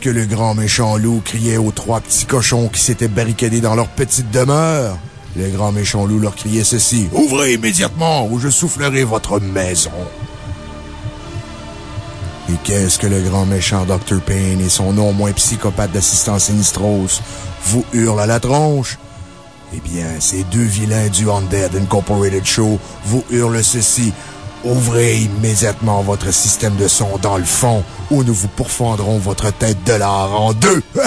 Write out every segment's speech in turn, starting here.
Que le grand méchant loup criait aux trois petits cochons qui s'étaient barricadés dans leur petite demeure? Le grand méchant loup leur criait ceci. Ouvrez immédiatement ou je soufflerai votre maison. Et qu'est-ce que le grand méchant Dr. Payne et son non moins psychopathe d'assistant Sinistros vous hurlent à la tronche? Eh bien, ces deux vilains du Undead Incorporated Show vous hurlent ceci. Ouvrez immédiatement votre système de son dans le fond ou nous vous pourfendrons votre tête de l'art en deux.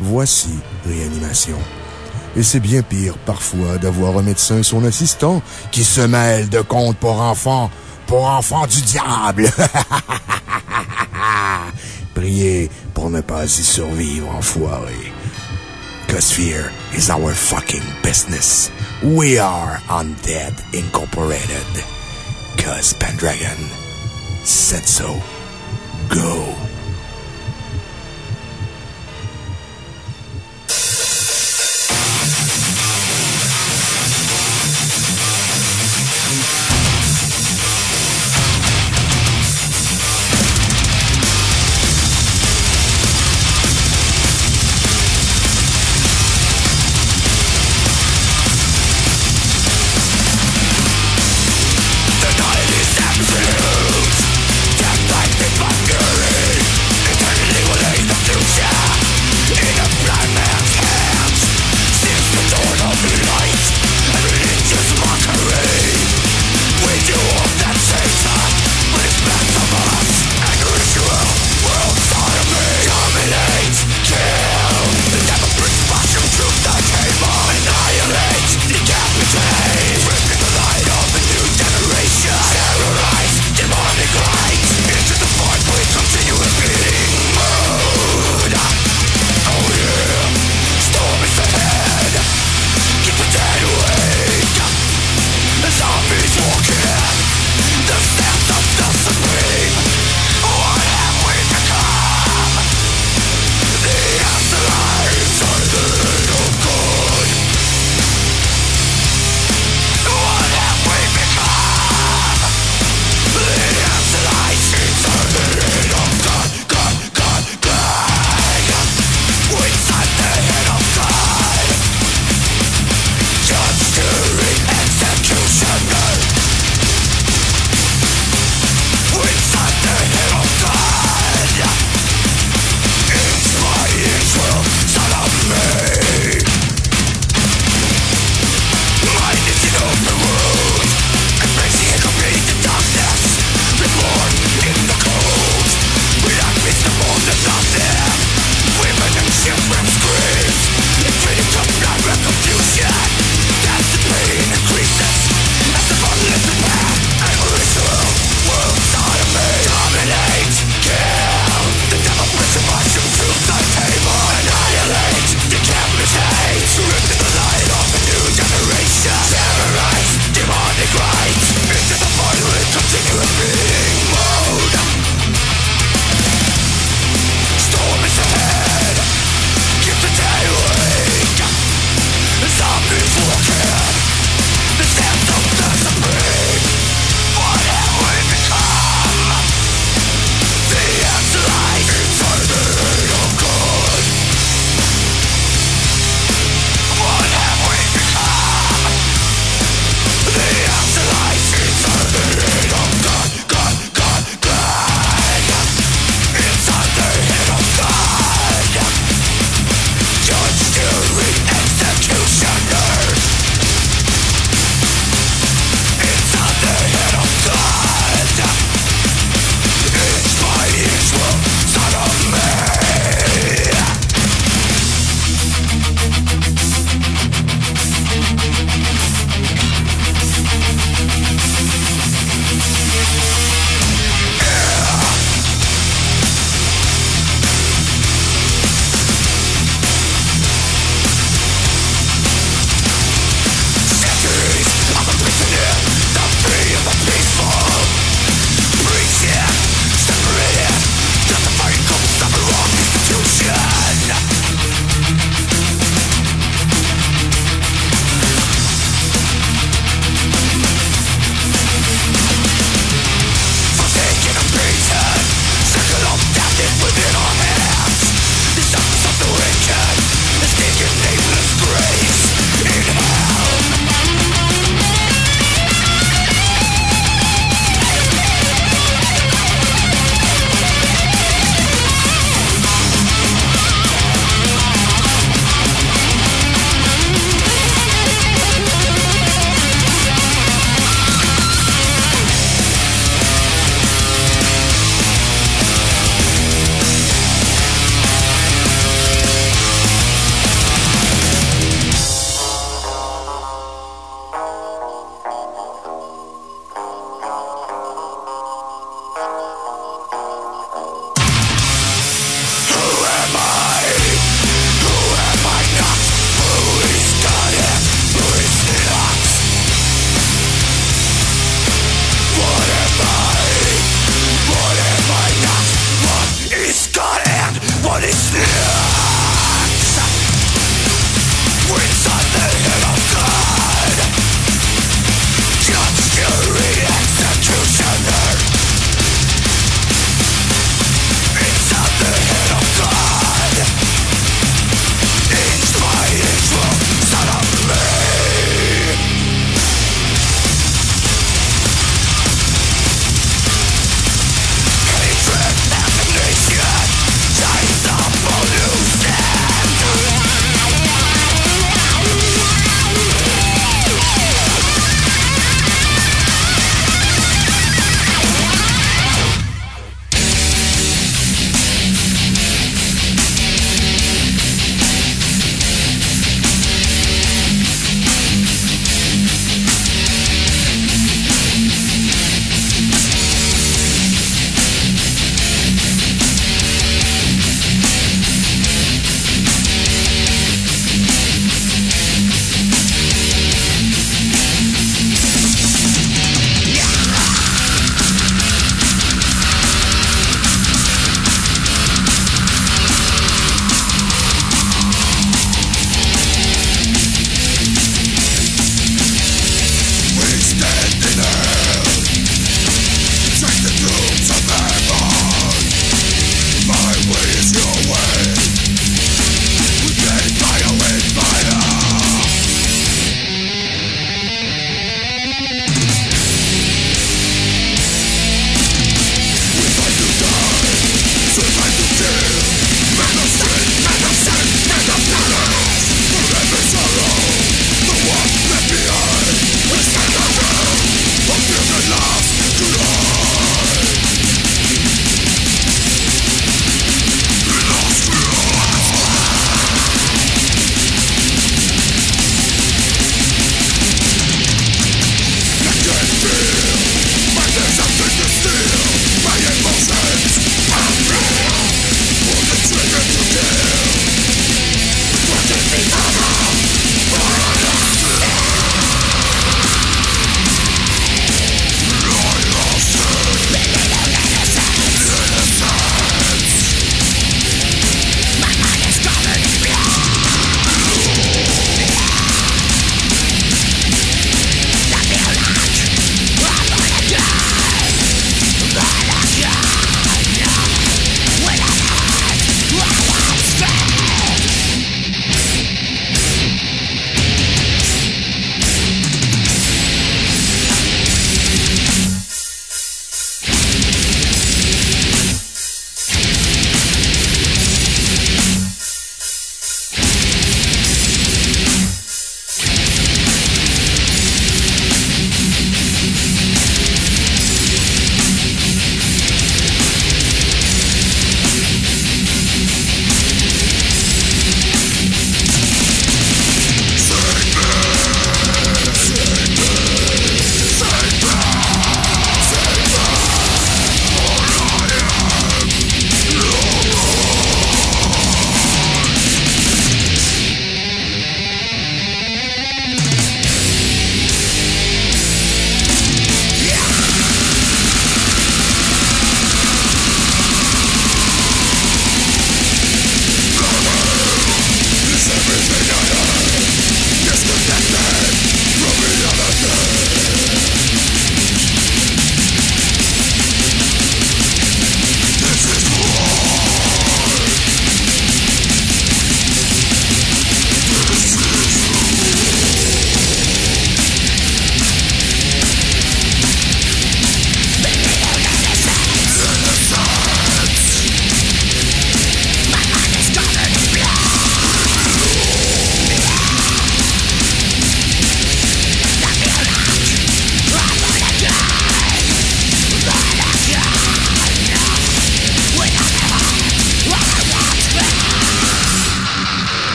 Voici réanimation. Et c'est bien pire parfois d'avoir un médecin et son assistant qui se mêlent de contes pour enfants, pour enfants du diable. Priez pour ne pas y survivre, enfoiré. Cause fear is our fucking business. We are Undead Incorporated. Cause Pendragon said so. Go.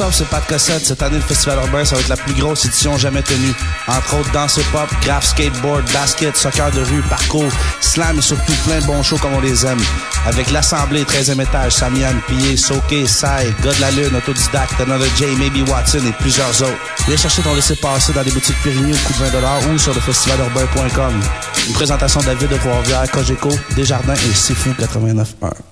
Up, c'est Pat Cossette. Cette année, le Festival Urbain, ça va être la plus grosse édition jamais tenue. Entre autres, danse pop, graph, skateboard, basket, soccer de rue, parcours, slam et surtout plein de bons shows comme on les aime. Avec l'Assemblée, 13e étage, Samian, Pillé, Soké, Sai, God de la Lune, Autodidacte, Another J, Maybe Watson et plusieurs autres. Viens chercher ton laissez-passer dans les boutiques Périgny au coût de 20 ou sur le festivalurbain.com. Une présentation de de Trois-Rivières, Cogeco, Desjardins et Sifu 89.1.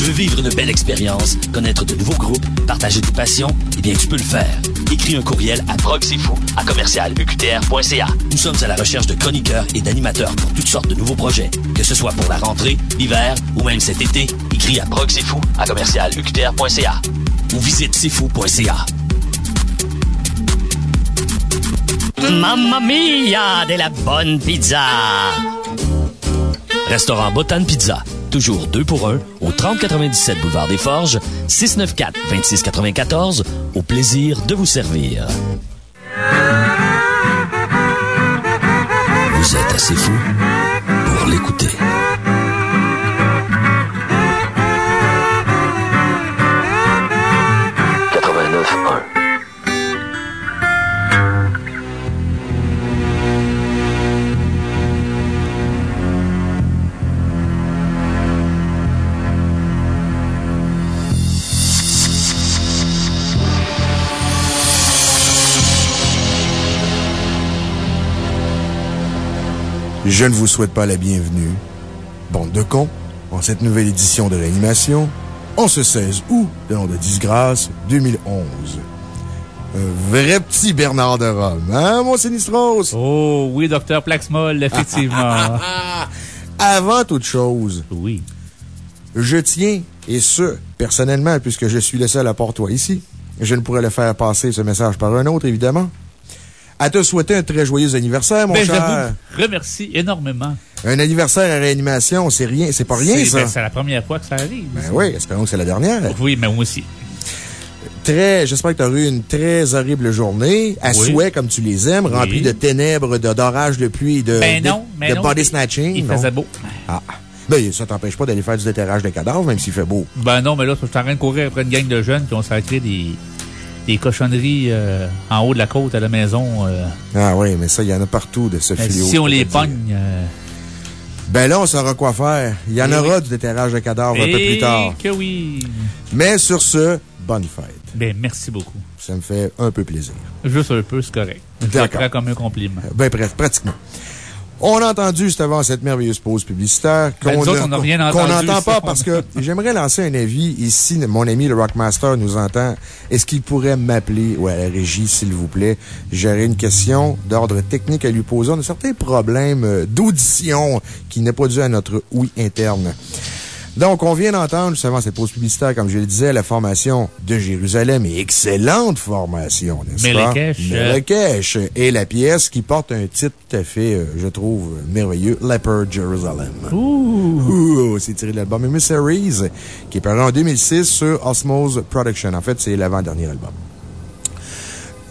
Tu veux vivre une belle expérience, connaître de nouveaux groupes, partager tes passions? Eh bien, tu peux le faire. Écris un courriel à proxifou à commercialuqtr.ca. Nous sommes à la recherche de chroniqueurs et d'animateurs pour toutes sortes de nouveaux projets. Que ce soit pour la rentrée, l'hiver ou même cet été, écris à proxifou à commercialuqtr.ca ou visite sifou.ca. Mamma mia, de la bonne pizza! Restaurant Botan Pizza. Toujours deux pour un au 3097 Boulevard des Forges, 694-2694. Au plaisir de vous servir. Vous êtes assez fou pour l'écouter. Je ne vous souhaite pas la bienvenue, bande de cons, en cette nouvelle édition de réanimation, en ce 16 août de l'an de disgrâce 2011. Un vrai petit Bernard de Rome, hein, mon Sinistros? Oh, oui, docteur Plaxmol, effectivement. Avant toute chose. Oui. Je tiens, et ce, personnellement, puisque je suis le seul à part toi ici, je ne pourrais le faire passer ce message par un autre, évidemment, à te souhaiter un très joyeux anniversaire, mon ben, cher. Je vous remercie énormément. Un anniversaire à réanimation, c'est rien, c'est pas rien, ça. Ben, c'est la première fois que ça arrive. Ben oui, espérons que c'est la dernière. Oui, mais moi aussi. Très, j'espère que tu as eu une très horrible journée, à souhait comme tu les aimes, remplie de ténèbres, d'orage de pluie, de, ben non, de, de body snatching. Il faisait beau. Ah. Ben, ça t'empêche pas d'aller faire du déterrage de cadavres, même s'il fait beau. Ben non, mais là, je suis en train de courir après une gang de jeunes qui ont sacré des, des cochonneries euh, en haut de la côte à la maison. Euh. Ah oui, mais ça, il y en a partout de ce fléau. Si on les pogne. Euh. Ben là, on saura quoi faire. Il y en Eh aura oui. du déterrage de cadavres un peu Eh plus tard. que oui. Mais sur ce, bonne fête. Ben, merci beaucoup. Ça me fait un peu plaisir. Juste un peu, c'est correct. Je le D'accord. comme un compliment. Ben, pr- pratiquement. On a entendu juste avant cette merveilleuse pause publicitaire Ben, qu'on n'entend pas parce que j'aimerais lancer un avis ici. Mon ami le Rockmaster nous entend. Est-ce qu'il pourrait m'appeler ou à la régie, s'il vous plaît? J'aurais une question d'ordre technique à lui poser. On a certains problèmes euh, d'audition qui n'est pas dû à notre oui interne. Donc, on vient d'entendre, juste avant cette pause publicitaire, comme je le disais, la formation de Jérusalem et excellente formation, n'est-ce pas? Melekesh. Melekesh. Et la pièce qui porte un titre tout à fait, euh, je trouve, merveilleux, Leopard Jerusalem. Ouh! C'est tiré de l'album Emissaries, qui est paru en 2006 sur Osmose Production. En fait, c'est l'avant-dernier album.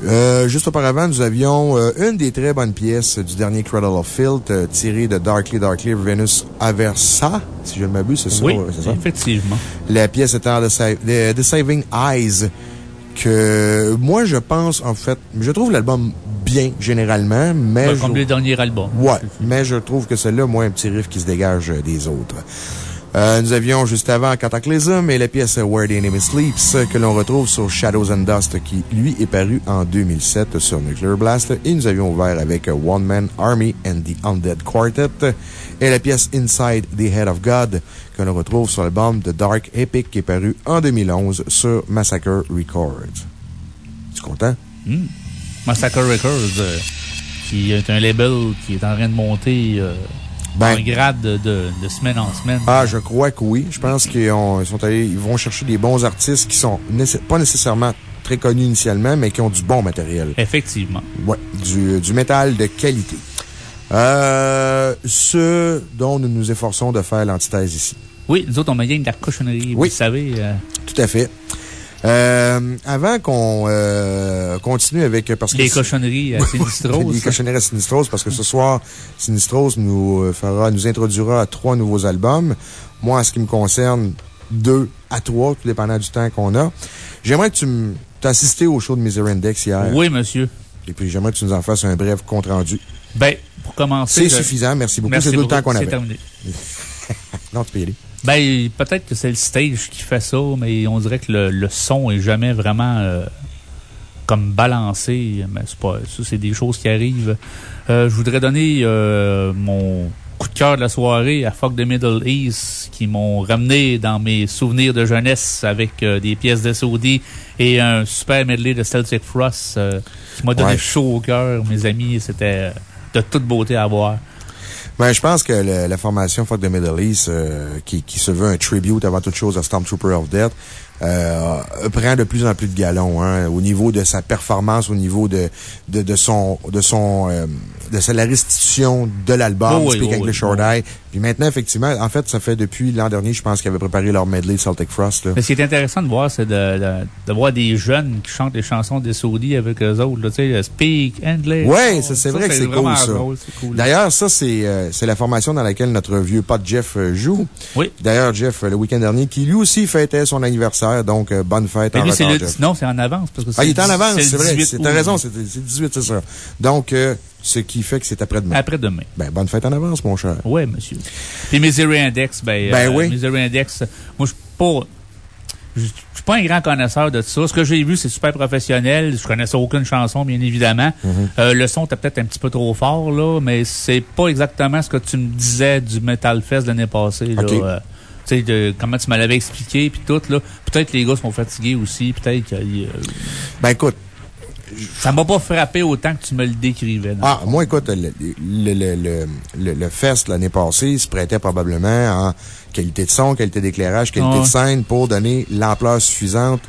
Euh, juste auparavant, nous avions euh, une des très bonnes pièces du dernier Cradle of Filth, euh, tirée de Darkly Darkly Venus Aversa, si je ne m'abuse, c'est ça? Oui, ça? effectivement. La pièce étant The, Sa- The- The Saving Eyes, que moi, je pense, en fait, je trouve l'album bien, généralement, mais. Ben, je- comme le dernier album. Ouais, mais je trouve que celui-là, moi, un petit riff qui se dégage des autres. Euh, nous avions juste avant Cataclysm et la pièce Where the Enemy Sleeps que l'on retrouve sur Shadows and Dust qui, lui, est paru en 2007 sur Nuclear Blast. Et nous avions ouvert avec euh, One Man Army and the Undead Quartet et la pièce Inside the Head of God que l'on retrouve sur l'album The Dark Epic qui est paru en 2011 sur Massacre Records. Tu es content? Hmm. Massacre Records, euh, qui est un label qui est en train de monter. euh, ben, en grade de, de, semaine en semaine. Ah, je crois que oui. Je pense qu'ils sont allés, ils vont chercher des bons artistes qui sont pas nécessairement très connus initialement, mais qui ont du bon matériel. Effectivement. Du, du métal de qualité. Euh, ce dont nous nous efforçons de faire l'antithèse ici. Oui, nous autres, on met de la cochonnerie, oui. vous savez. Euh. Tout à fait. Euh, avant qu'on euh, continue avec... Parce les cochonneries à Sinistros. les cochonneries à Sinistros, parce que ce soir, Sinistros nous, euh, fera, nous introduira à trois nouveaux albums. Moi, en ce qui me concerne, deux à trois, tout dépendant du temps qu'on a. J'aimerais que tu assisté au show de Misery Index hier. Oui, monsieur. Et puis, j'aimerais que tu nous en fasses un bref compte-rendu. Ben, pour commencer. C'est suffisant, merci beaucoup. C'est tout le temps qu'on avait. C'est terminé. non, tu peux y aller. Ben, peut-être que c'est le stage qui fait ça, mais on dirait que le, son est jamais vraiment euh, comme balancé. Mais c'est pas, ça, c'est des choses qui arrivent. Euh, je voudrais donner euh, mon coup de cœur de la soirée à Fuck the Middle East qui m'ont ramené dans mes souvenirs de jeunesse avec des pièces de SOD et un super medley de Celtic Frost qui m'a donné chaud au cœur, mes amis. C'était de toute beauté à voir. Ben, je pense que la formation Fuck the Middle East, euh, qui, qui se veut un tribute avant toute chose à Stormtrooper of Death, euh, prend de plus en plus de galons, hein, au niveau de sa performance, au niveau de, de, de son, de son, euh, de la restitution de l'album, oh Speak oh English or Die. Puis maintenant, effectivement, en fait, ça fait depuis l'an dernier, je pense qu'ils avaient préparé leur medley Celtic Frost, là. Mais ce qui est intéressant de voir, c'est de, de, de, voir des jeunes qui chantent les chansons des Saudis avec eux autres, tu sais, Speak English. Oui, ça, c'est vrai que c'est cool, ça. D'ailleurs, ça, c'est, euh, c'est la formation dans laquelle notre vieux pote Jeff euh, joue. Oui. D'ailleurs, Jeff, le week-end dernier, qui lui aussi fêtait son anniversaire donc, euh, bonne fête en retard, Non, c'est en avance. Parce que ah, il est en avance, c'est vrai. T'as raison, c'est 18, c'est ça. Donc, euh, ce qui fait que c'est après-demain. Après-demain. Ben, bonne fête en avance, mon cher. Oui, monsieur. Puis Misery Index, ben, ben euh, oui. Misery Index, moi, je suis pas, je suis pas un grand connaisseur de ça. Ce que j'ai vu, c'est super professionnel. Je connaissais aucune chanson, bien évidemment. Mm-hmm. le son était peut-être un petit peu trop fort, là, mais c'est pas exactement ce que tu me disais du Metal Fest l'année passée, là comment tu m'avais expliqué, puis tout, là. Peut-être les gars sont fatigués aussi, peut-être que. Euh, ben, écoute. Ça m'a pas frappé autant que tu me le décrivais. Ah, moi, écoute, le, le, le, le, fest l'année passée se prêtait probablement en qualité de son, qualité d'éclairage, qualité de scène pour donner l'ampleur suffisante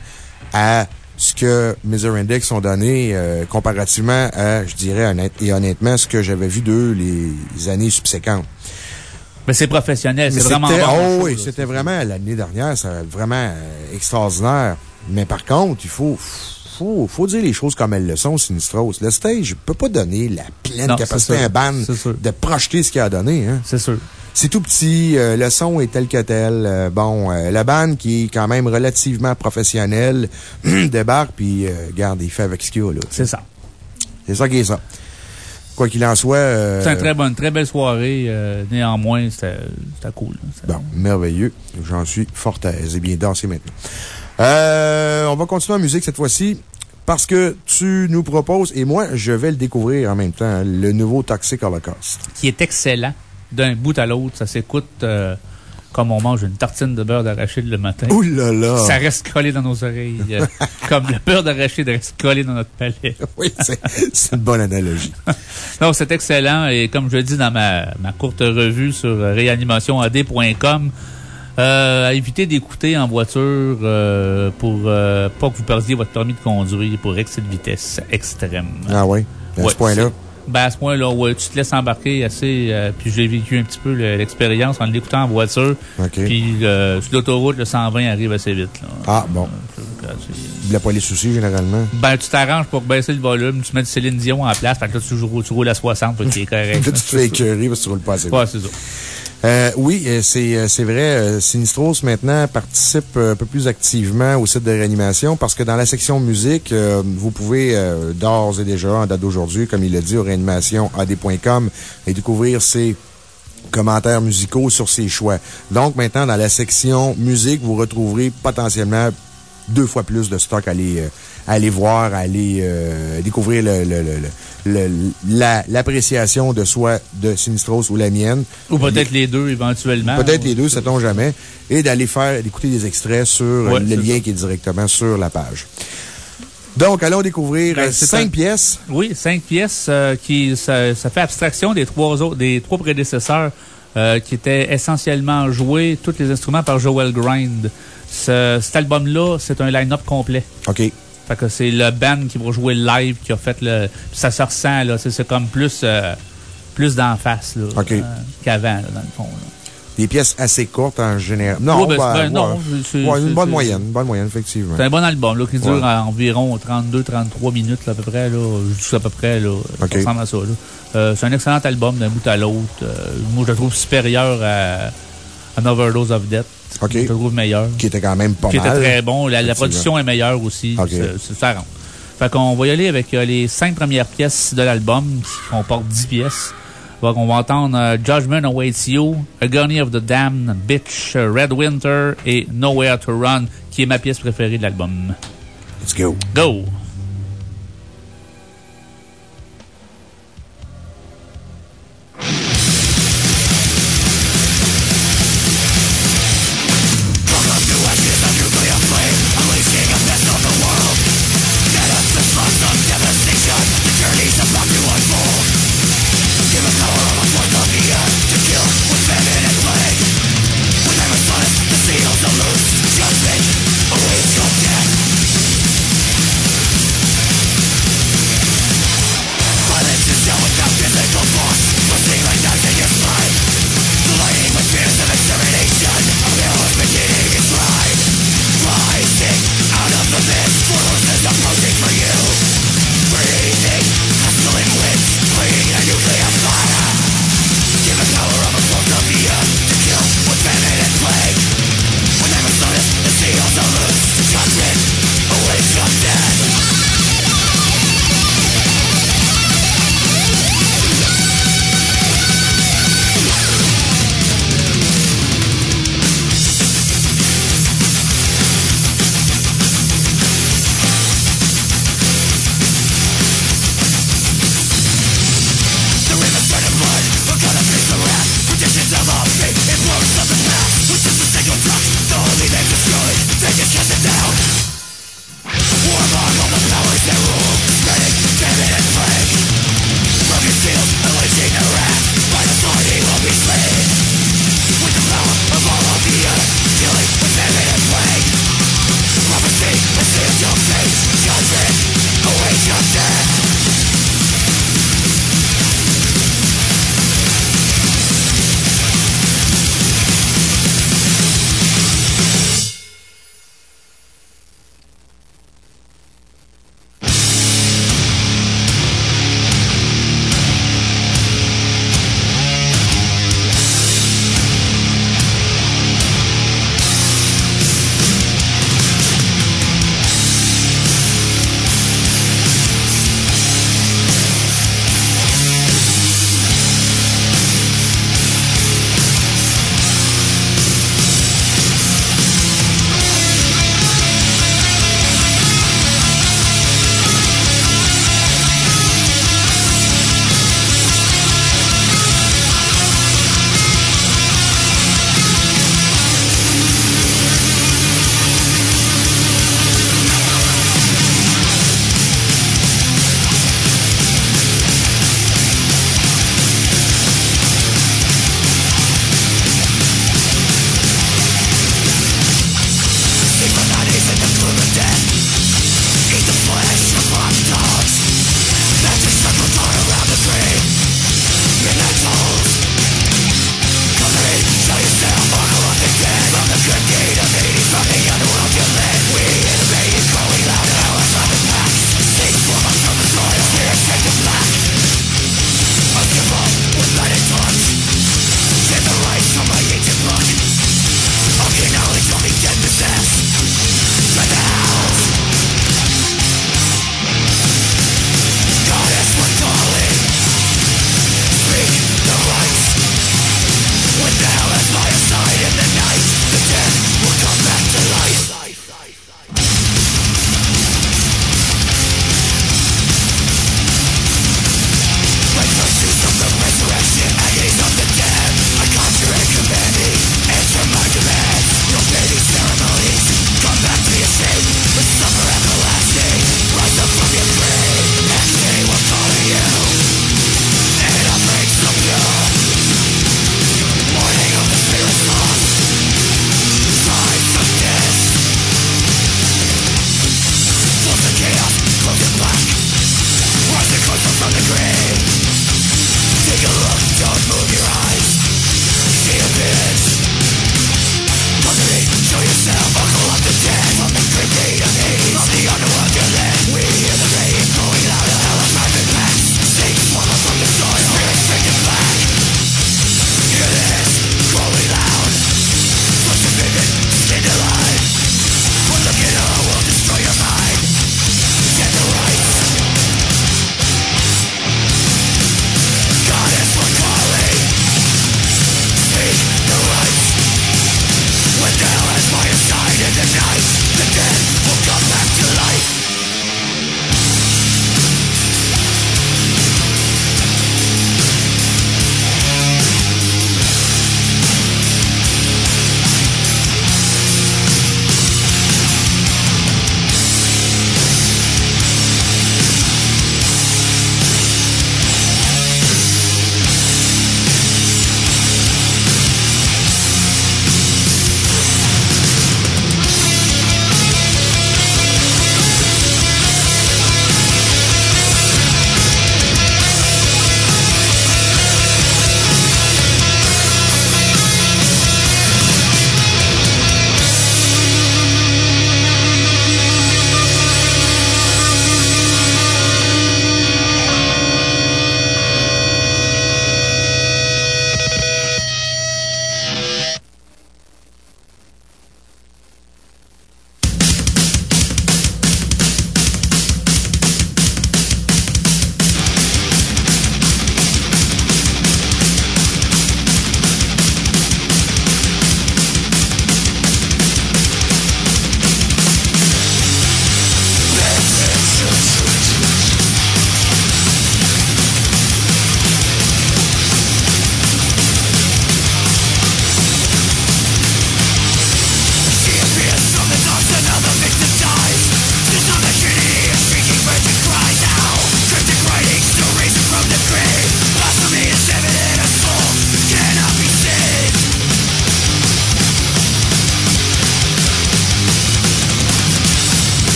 à ce que Misery Index ont donné euh, comparativement à, je dirais, et honnêtement, ce que j'avais vu d'eux les années subséquentes. Mais c'est professionnel, c'est vraiment Oh oui, c'était vraiment, l'année dernière, c'est vraiment euh, extraordinaire. Mais par contre, il faut, faut, faut dire les choses comme elles le sont, Sinistros. Le stage ne peut pas donner la pleine capacité à un band de projeter ce qu'il a donné, hein. C'est sûr. C'est tout petit, euh, le son est tel que tel. Euh, bon, la bande qui est quand même relativement professionnelle débarque, puis garde, il fait avec ce qu'il a, là. C'est ça. C'est ça qui est ça quoi qu'il en soit. Euh, c'est une très bonne, très belle soirée. Euh, néanmoins, c'était cool. Bon, merveilleux. J'en suis fort aise. Et bien, danser maintenant. Euh, on va continuer en musique cette fois-ci. Parce que tu nous proposes, et moi, je vais le découvrir en même temps, le nouveau Toxic Holocaust. Qui est excellent. D'un bout à l'autre, ça s'écoute comme on mange une tartine de beurre d'arachide le matin. Ouh là là! Ça reste collé dans nos oreilles. comme le beurre d'arachide reste collé dans notre palais. oui, c'est une bonne analogie. Donc, c'est excellent. Et comme je le dis dans ma, ma courte revue sur réanimationad.com, euh, à éviter d'écouter en voiture euh, pour euh, pas que vous perdiez votre permis de conduire pour excès de vitesse extrême. Ah oui? À ce point-là? Ben, à ce point-là, ouais, tu te laisses embarquer assez. Euh, puis j'ai vécu un petit peu l'expérience en l'écoutant en voiture. Puis euh, sur l'autoroute, le 120 arrive assez vite. Ah, bon. Il n'a pas les soucis, généralement. Ben, tu t'arranges pour baisser le volume, tu mets du Céline Dion en place, fait que là, tu, roules, tu roules à 60, fait est correct. tu te fais écœurer parce que tu roules pas assez vite. Ouais, c'est ça. Euh, oui, euh, c'est euh, c'est vrai. Sinistros, maintenant, participe un peu plus activement au site de réanimation parce que dans la section musique, vous pouvez d'ores et déjà, en date d'aujourd'hui, comme il l'a dit, au réanimationad.com, et découvrir ses commentaires musicaux sur ses choix. Donc, maintenant, dans la section musique, vous retrouverez potentiellement deux fois plus de stock à aller, à aller voir, à aller découvrir le, le, le l'appréciation de soit de Sinistros ou la mienne. Ou peut-être les deux éventuellement. Peut-être les deux, sait-on jamais. Et d'aller faire, d'écouter des extraits sur le lien qui est directement sur la page. Donc, allons découvrir ben, cinq pièces. Oui, cinq pièces euh, qui, ça, fait abstraction des trois autres, des trois prédécesseurs euh, qui était essentiellement joué, tous les instruments par Joel Grind. Ce, cet album-là, c'est un line-up complet. OK. Fait que c'est le band qui va jouer live qui a fait le. Ça se ressent, là. C'est comme plus, euh, plus d'en face, là. OK. euh, Qu'avant, dans le fond, là. Des pièces assez courtes en général. Non, Ouais, ben, non, ouais. une bonne moyenne. Une bonne moyenne, effectivement. C'est un bon album, là, qui dure environ 32-33 minutes, là, à peu près, là. Je dis à peu près, là. Ça OK. ressemble à ça, là. Euh, c'est un excellent album d'un bout à l'autre. Moi, je le trouve supérieur à, à An Overdose of Death. OK. Je le trouve meilleur. Qui était quand même pas qui mal. était très bon. La, production est meilleure aussi. Ça rentre. Fait qu'on va y aller avec euh, les cinq premières pièces de l'album, qui comportent 10 pièces. Donc, on va entendre euh, Judgment Awaits You, Agony of the Damned, Bitch, Red Winter et Nowhere to Run, qui est ma pièce préférée de l'album. Let's go. Go!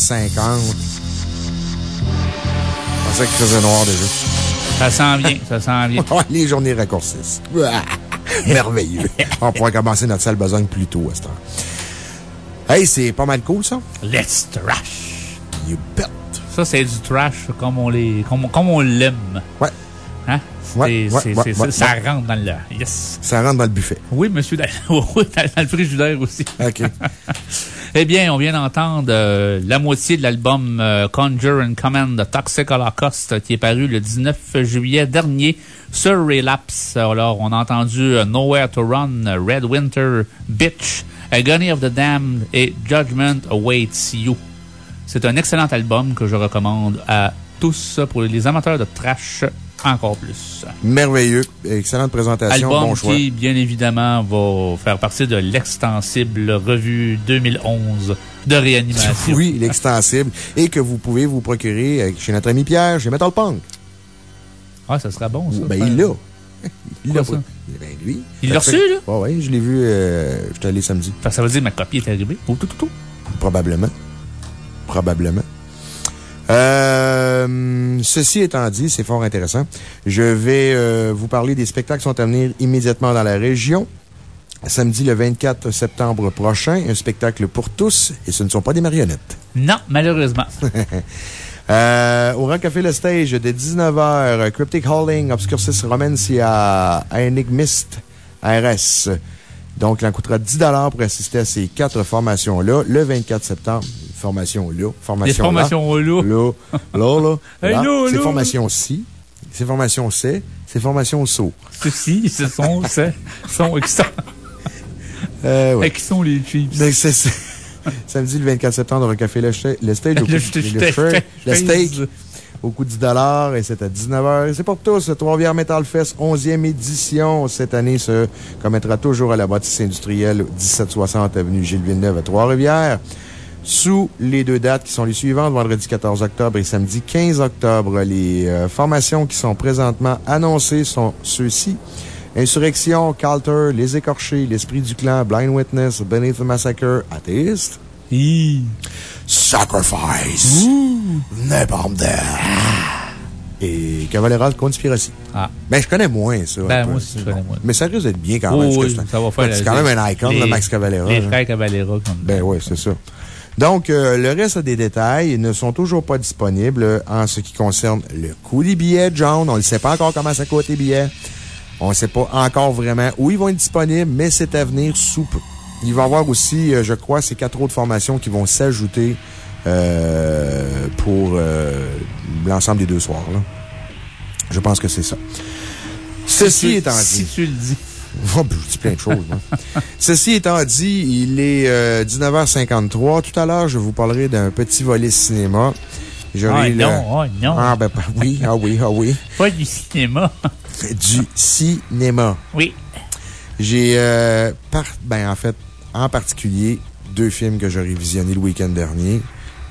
19h50. Je pensais qu'il faisait noir déjà. Ça sent bien, ça sent bien. Les journées raccourcissent. Merveilleux. On pourrait commencer notre salle besogne plus tôt à ce temps. Hey, c'est pas mal cool, ça? Let's trash. You bet. Ça, c'est du trash comme on les, comme, comme on l'aime. Ouais. Hein? Ouais, ça ouais. rentre dans le. Yes. Ça rentre dans le buffet. Oui, monsieur, dans- dans le frigidaire aussi. OK. Eh bien, on vient d'entendre euh, la moitié de l'album euh, Conjure and Command de Toxic Holocaust qui est paru le 19 juillet dernier sur Relapse. Alors, on a entendu euh, Nowhere to Run, Red Winter, Bitch, Agony of the Damned et Judgment Awaits You. C'est un excellent album que je recommande à tous pour les amateurs de trash encore plus. Merveilleux. Excellente présentation. Album bon choix. qui, bien évidemment, va faire partie de l'extensible revue 2011 de réanimation. Oui, l'extensible. Et que vous pouvez vous procurer euh, chez notre ami Pierre, chez Metal Punk. Ah, ça serait bon, ça. Ben, il l'a. Il l'a. Ben, lui. Il l'a reçu, là? Ouais, je l'ai vu, euh, je suis allé samedi. Ça veut dire que ma copie est arrivée. Tout, tout, tout. Probablement. Probablement. Euh, ceci étant dit, c'est fort intéressant. Je vais euh, vous parler des spectacles qui sont à venir immédiatement dans la région. Samedi le 24 septembre prochain, un spectacle pour tous, et ce ne sont pas des marionnettes. Non, malheureusement. Euh, au Rock Café Le Stage, de 19h, Cryptic Hauling, Obscurcis Romancia, Enigmist, RS. Donc, il en coûtera 10 pour assister à ces quatre formations-là, le 24 septembre. Formation Les formations là. Là, là, là. Hey, là. là, C'est là. formation ci, c'est formation C, c'est formation SO. Ceci, ce sont, ce sont, qui sont, Euh, ouais. et qui sont les Chiefs. C'est ça. Samedi le 24 septembre, au Café Le, Sta- le Stage. au Le coût- sta- le le. Au coût de 10 et c'est à 19h. C'est pour tous. le Trois-Rivières Metal Fest, 11e édition. Cette année se commettra toujours à la bâtisse industrielle 1760 avenue Gilles Villeneuve à Trois-Rivières. Sous les deux dates qui sont les suivantes, vendredi 14 octobre et samedi 15 octobre. Les euh, formations qui sont présentement annoncées sont ceux-ci. Insurrection, Calter, Les Écorchés, L'Esprit du Clan, Blind Witness, Beneath the Massacre, Athéiste. Sacrifice. Napalm Death. Et Cavalera Conspiracy. Ah. Ben, je connais moins ça. Ben, moi aussi, je connais moins. Mais ça risque d'être bien quand même. oui, ça va faire C'est quand même un icon, les- le Max Cavalera. Les hein. frères Cavalera, comme. Ben oui, c'est ça. Donc, euh, le reste des détails ne sont toujours pas disponibles en ce qui concerne le coût des billets, John. On ne sait pas encore comment ça coûte les billets. On ne sait pas encore vraiment où ils vont être disponibles, mais c'est à venir sous peu. Il va y avoir aussi, euh, je crois, ces quatre autres formations qui vont s'ajouter euh, pour euh, l'ensemble des deux soirs. Là. Je pense que c'est ça. Ceci Si étant dit. Si tu le dis. Oh, ben, je dis plein de choses. Ceci étant dit, il est euh, 19h53. Tout à l'heure, je vous parlerai d'un petit volet cinéma. Ah le- non, oh non. Ah, ben, ben, oui, ah oui, ah oui. Pas du cinéma. Du cinéma. Oui. J'ai, euh, par- ben, en fait, en particulier, deux films que j'ai visionnés le week-end dernier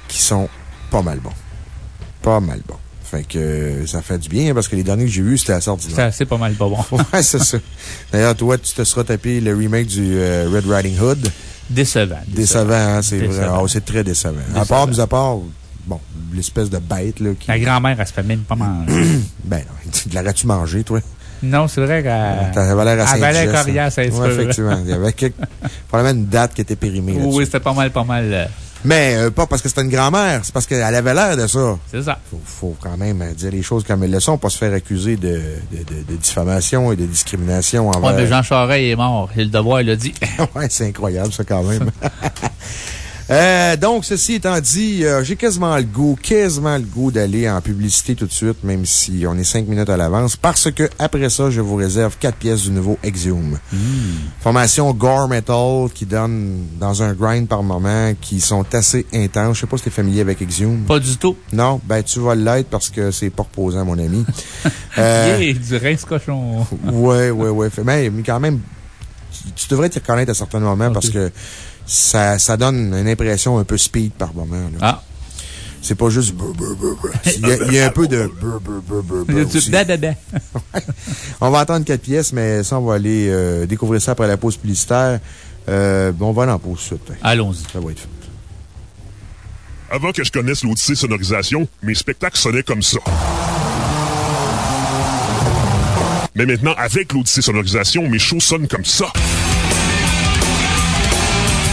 qui sont pas mal bons. Pas mal bons. Fait que euh, ça fait du bien, hein, parce que les derniers que j'ai vus, c'était assez ordinaire. C'est assez pas mal pas bon. Ouais, c'est ça. D'ailleurs, toi, tu te seras tapé le remake du euh, Red Riding Hood. Décevant. Décevant, hein, c'est vrai. Ah, c'est très décevant. À part, mis à part, bon, l'espèce de bête, là, qui. La grand-mère, elle se fait même pas manger. Ben, non, tu l'aurais-tu mangé, toi? non, c'est vrai qu'elle. T'avais l'air assez Elle indigeste, coriace, hein. c'est Ouais, effectivement. Il y avait probablement une date qui était périmée. Oui, c'était pas mal, pas mal. Mais euh, pas parce que c'était une grand-mère, c'est parce qu'elle avait l'air de ça. C'est ça. Faut, faut quand même dire les choses comme elles le sont, pas se faire accuser de, de, de- de diffamation et de discrimination Ouais, envers. mais Jean Charest est mort. Et le devoir, il l'a dit. ouais, c'est incroyable, ça, quand même. Euh, donc, ceci étant dit, euh, j'ai quasiment le goût, quasiment le goût d'aller en publicité tout de suite, même si on est cinq minutes à l'avance, parce que après ça, je vous réserve quatre pièces du nouveau Exhume. Formation gore metal qui donne dans un grind par moment, qui sont assez intenses. Je sais pas si t'es familier avec Exhume. Pas du tout. Non, ben, tu vas l'être parce que c'est pas reposant, mon ami. Euh, Yeah, du rince cochon. Ouais, ouais, ouais. Mais, mais quand même, tu, tu devrais te reconnaître à certains moments parce que ça, ça donne une impression un peu speed par moment. là. Ah. C'est pas juste. brr, brr, brr, brr. Il y, a, il y a un peu de. brr, brr, brr, brr, Il y a brr du aussi. da, da, da. On va entendre quatre pièces, mais ça, on va aller euh, découvrir ça après la pause publicitaire. Euh, bon, on va aller en pause suite. Allons-y. Ça va être fait. Avant que je connaisse l'Odyssée Sonorisation, mes spectacles sonnaient comme ça. Mais maintenant, avec l'Odyssée Sonorisation, mes shows sonnent comme ça.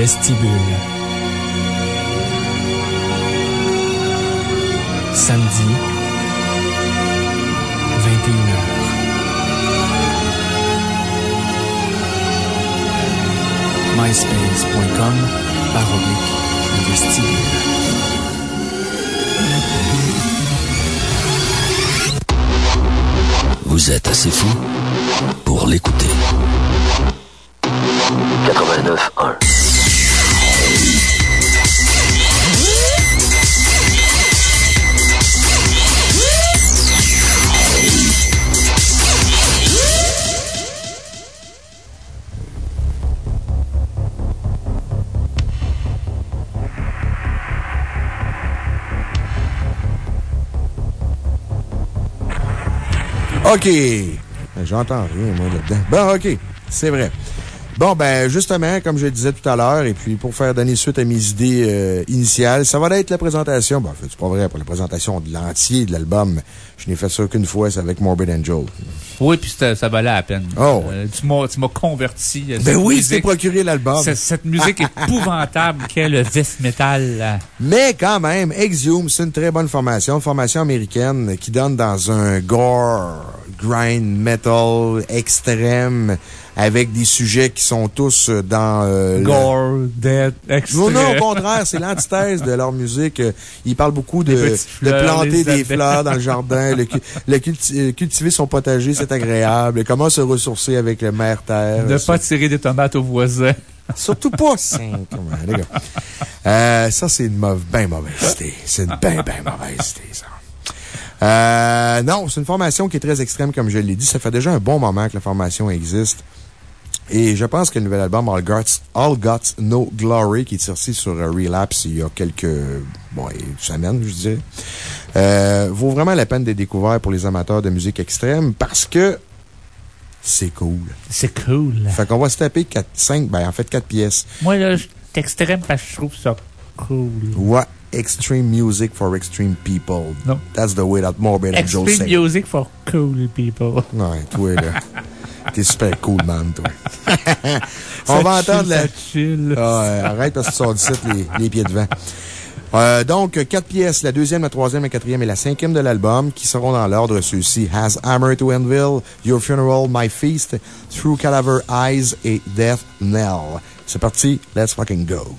Vestibule. Samedi, 21h. myspace.com baroblique le vestibule. Vous êtes assez fou pour l'écouter. 89.1 OK. J'entends rien, moi, là-dedans. Bon, OK. C'est vrai. Bon, ben, justement, comme je le disais tout à l'heure, et puis pour faire donner suite à mes idées euh, initiales, ça va être la présentation. Bon, c'est pas vrai, pour la présentation de l'entier de l'album. Je n'ai fait ça qu'une fois, c'est avec Morbid Angel. Oui, puis ça valait la peine. Oh. Euh, tu m'as tu m'as converti. Ben oui, c'est procuré l'album. Cette, cette musique épouvantable qu'est le death metal. Mais quand même, Exhume, c'est une très bonne formation, une formation américaine qui donne dans un gore, grind metal extrême avec des sujets qui sont tous dans euh, Gore, death, extrême. Non, non, au contraire, c'est l'antithèse de leur musique. Euh, Ils parlent beaucoup de, planter des fleurs dans le jardin, le, cu- le culti- euh, cultiver son potager, c'est agréable. Comment se ressourcer avec le mère terre. Ne Euh, pas tirer des tomates aux voisins. Surtout pas cinq, comment, les gars. Euh, ça, c'est une mauvaise, ben mauvaise idée. C'est une ben, ben mauvaise idée, ça. Euh, non, c'est une formation qui est très extrême, comme je l'ai dit. Ça fait déjà un bon moment que la formation existe. Et je pense que le nouvel album All Guts, All Guts No Glory, qui est sorti sur euh, Relapse il y a quelques bon, une semaine, je dirais, euh, vaut vraiment la peine d'être découvert pour les amateurs de musique extrême parce que c'est cool. C'est cool. Fait qu'on va se taper 4, 5, ben en fait 4 pièces. Moi, là, je suis extrême parce que je trouve ça cool. What extreme music for extreme people. Non. That's the way that Morbid Angel Extreme say. music for cool people. Ouais, toi, là. T'es super cool, man, toi. On Ça va chill, entendre la. ça chill. Ah, arrête parce que tu sors du site les, les pieds devant. Euh, donc, quatre pièces, la deuxième, la troisième, la quatrième et la cinquième de l'album, qui seront dans l'ordre ceux-ci. Has Hammer to Anvil, Your Funeral, My Feast, Through Cadaver Eyes et Death Knell. C'est parti, let's fucking go.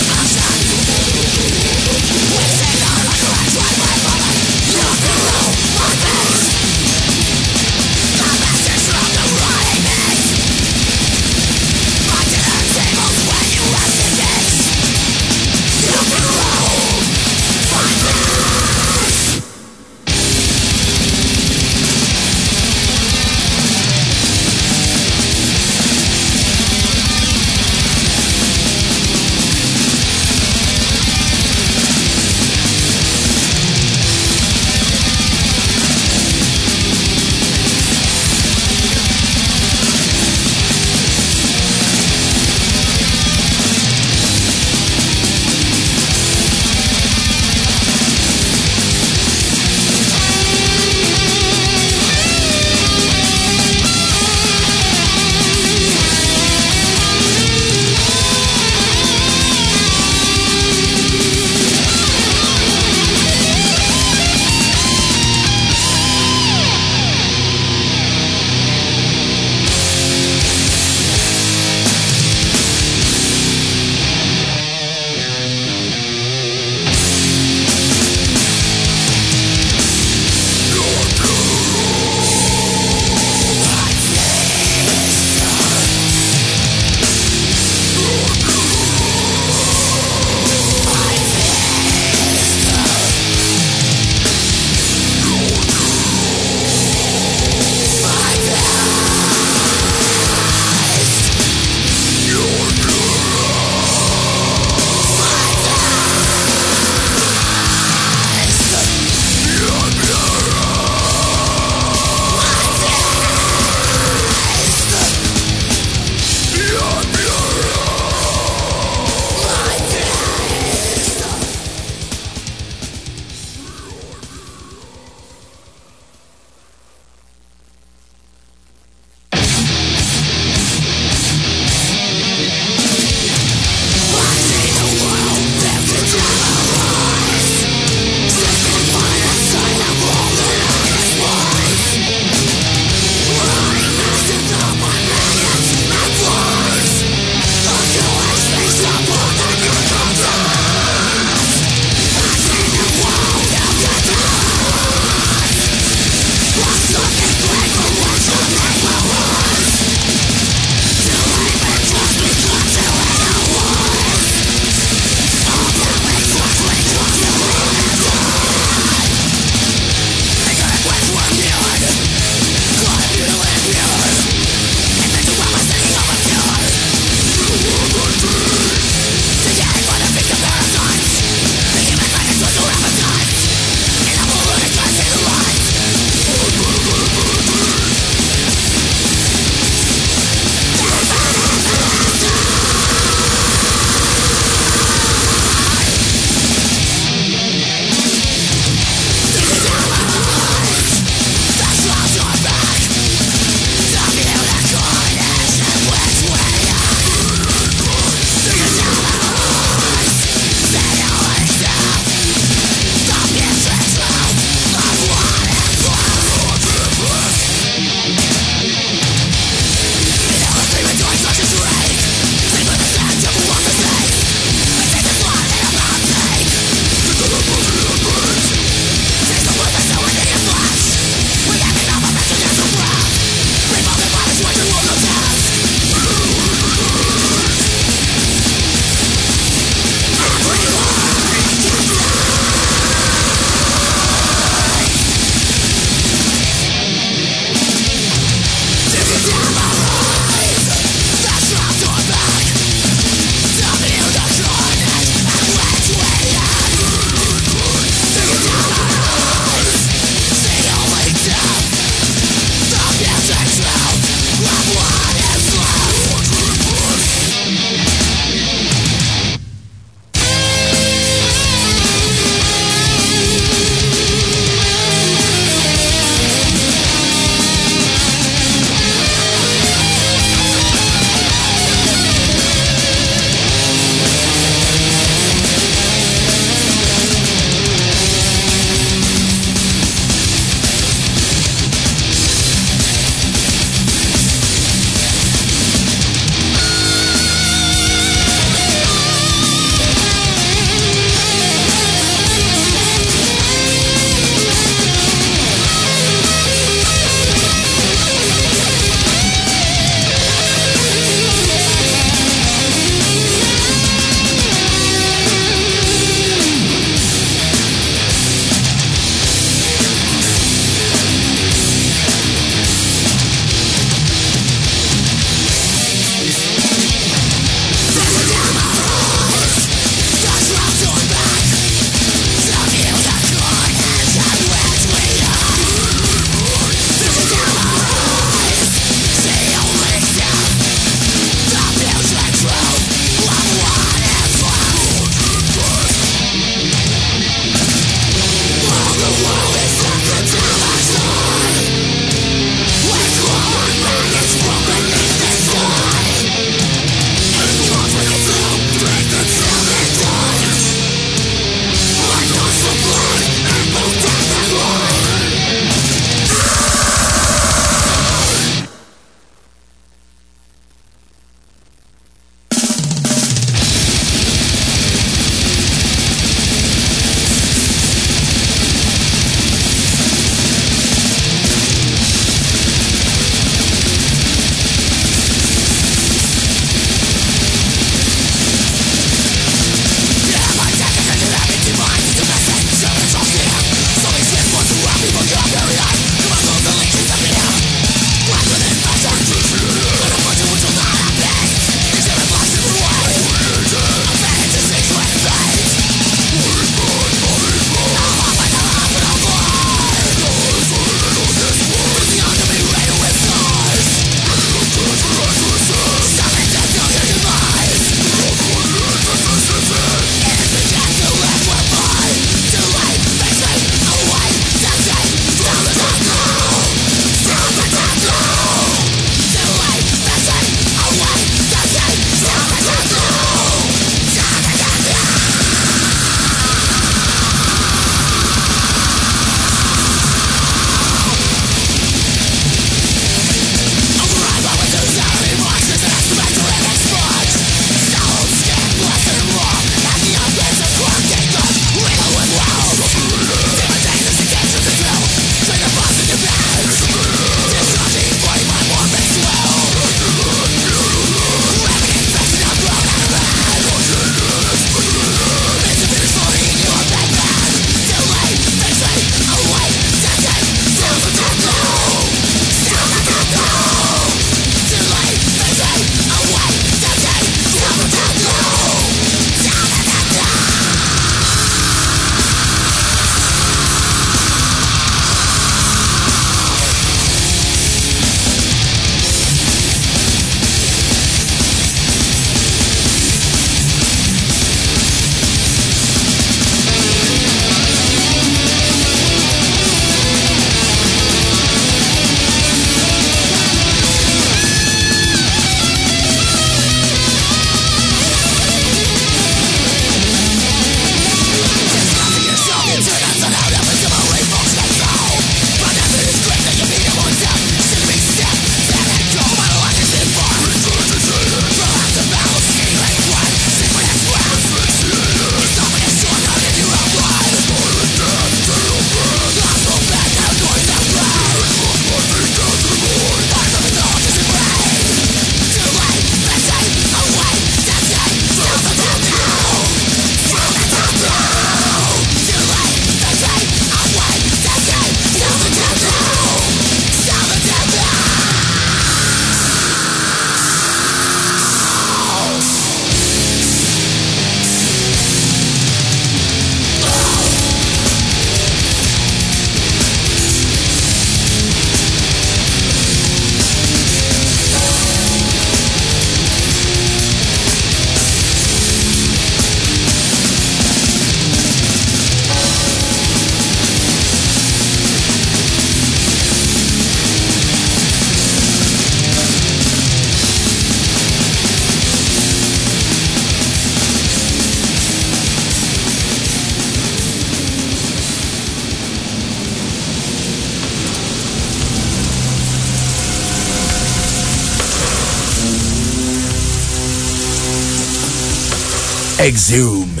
Exhume.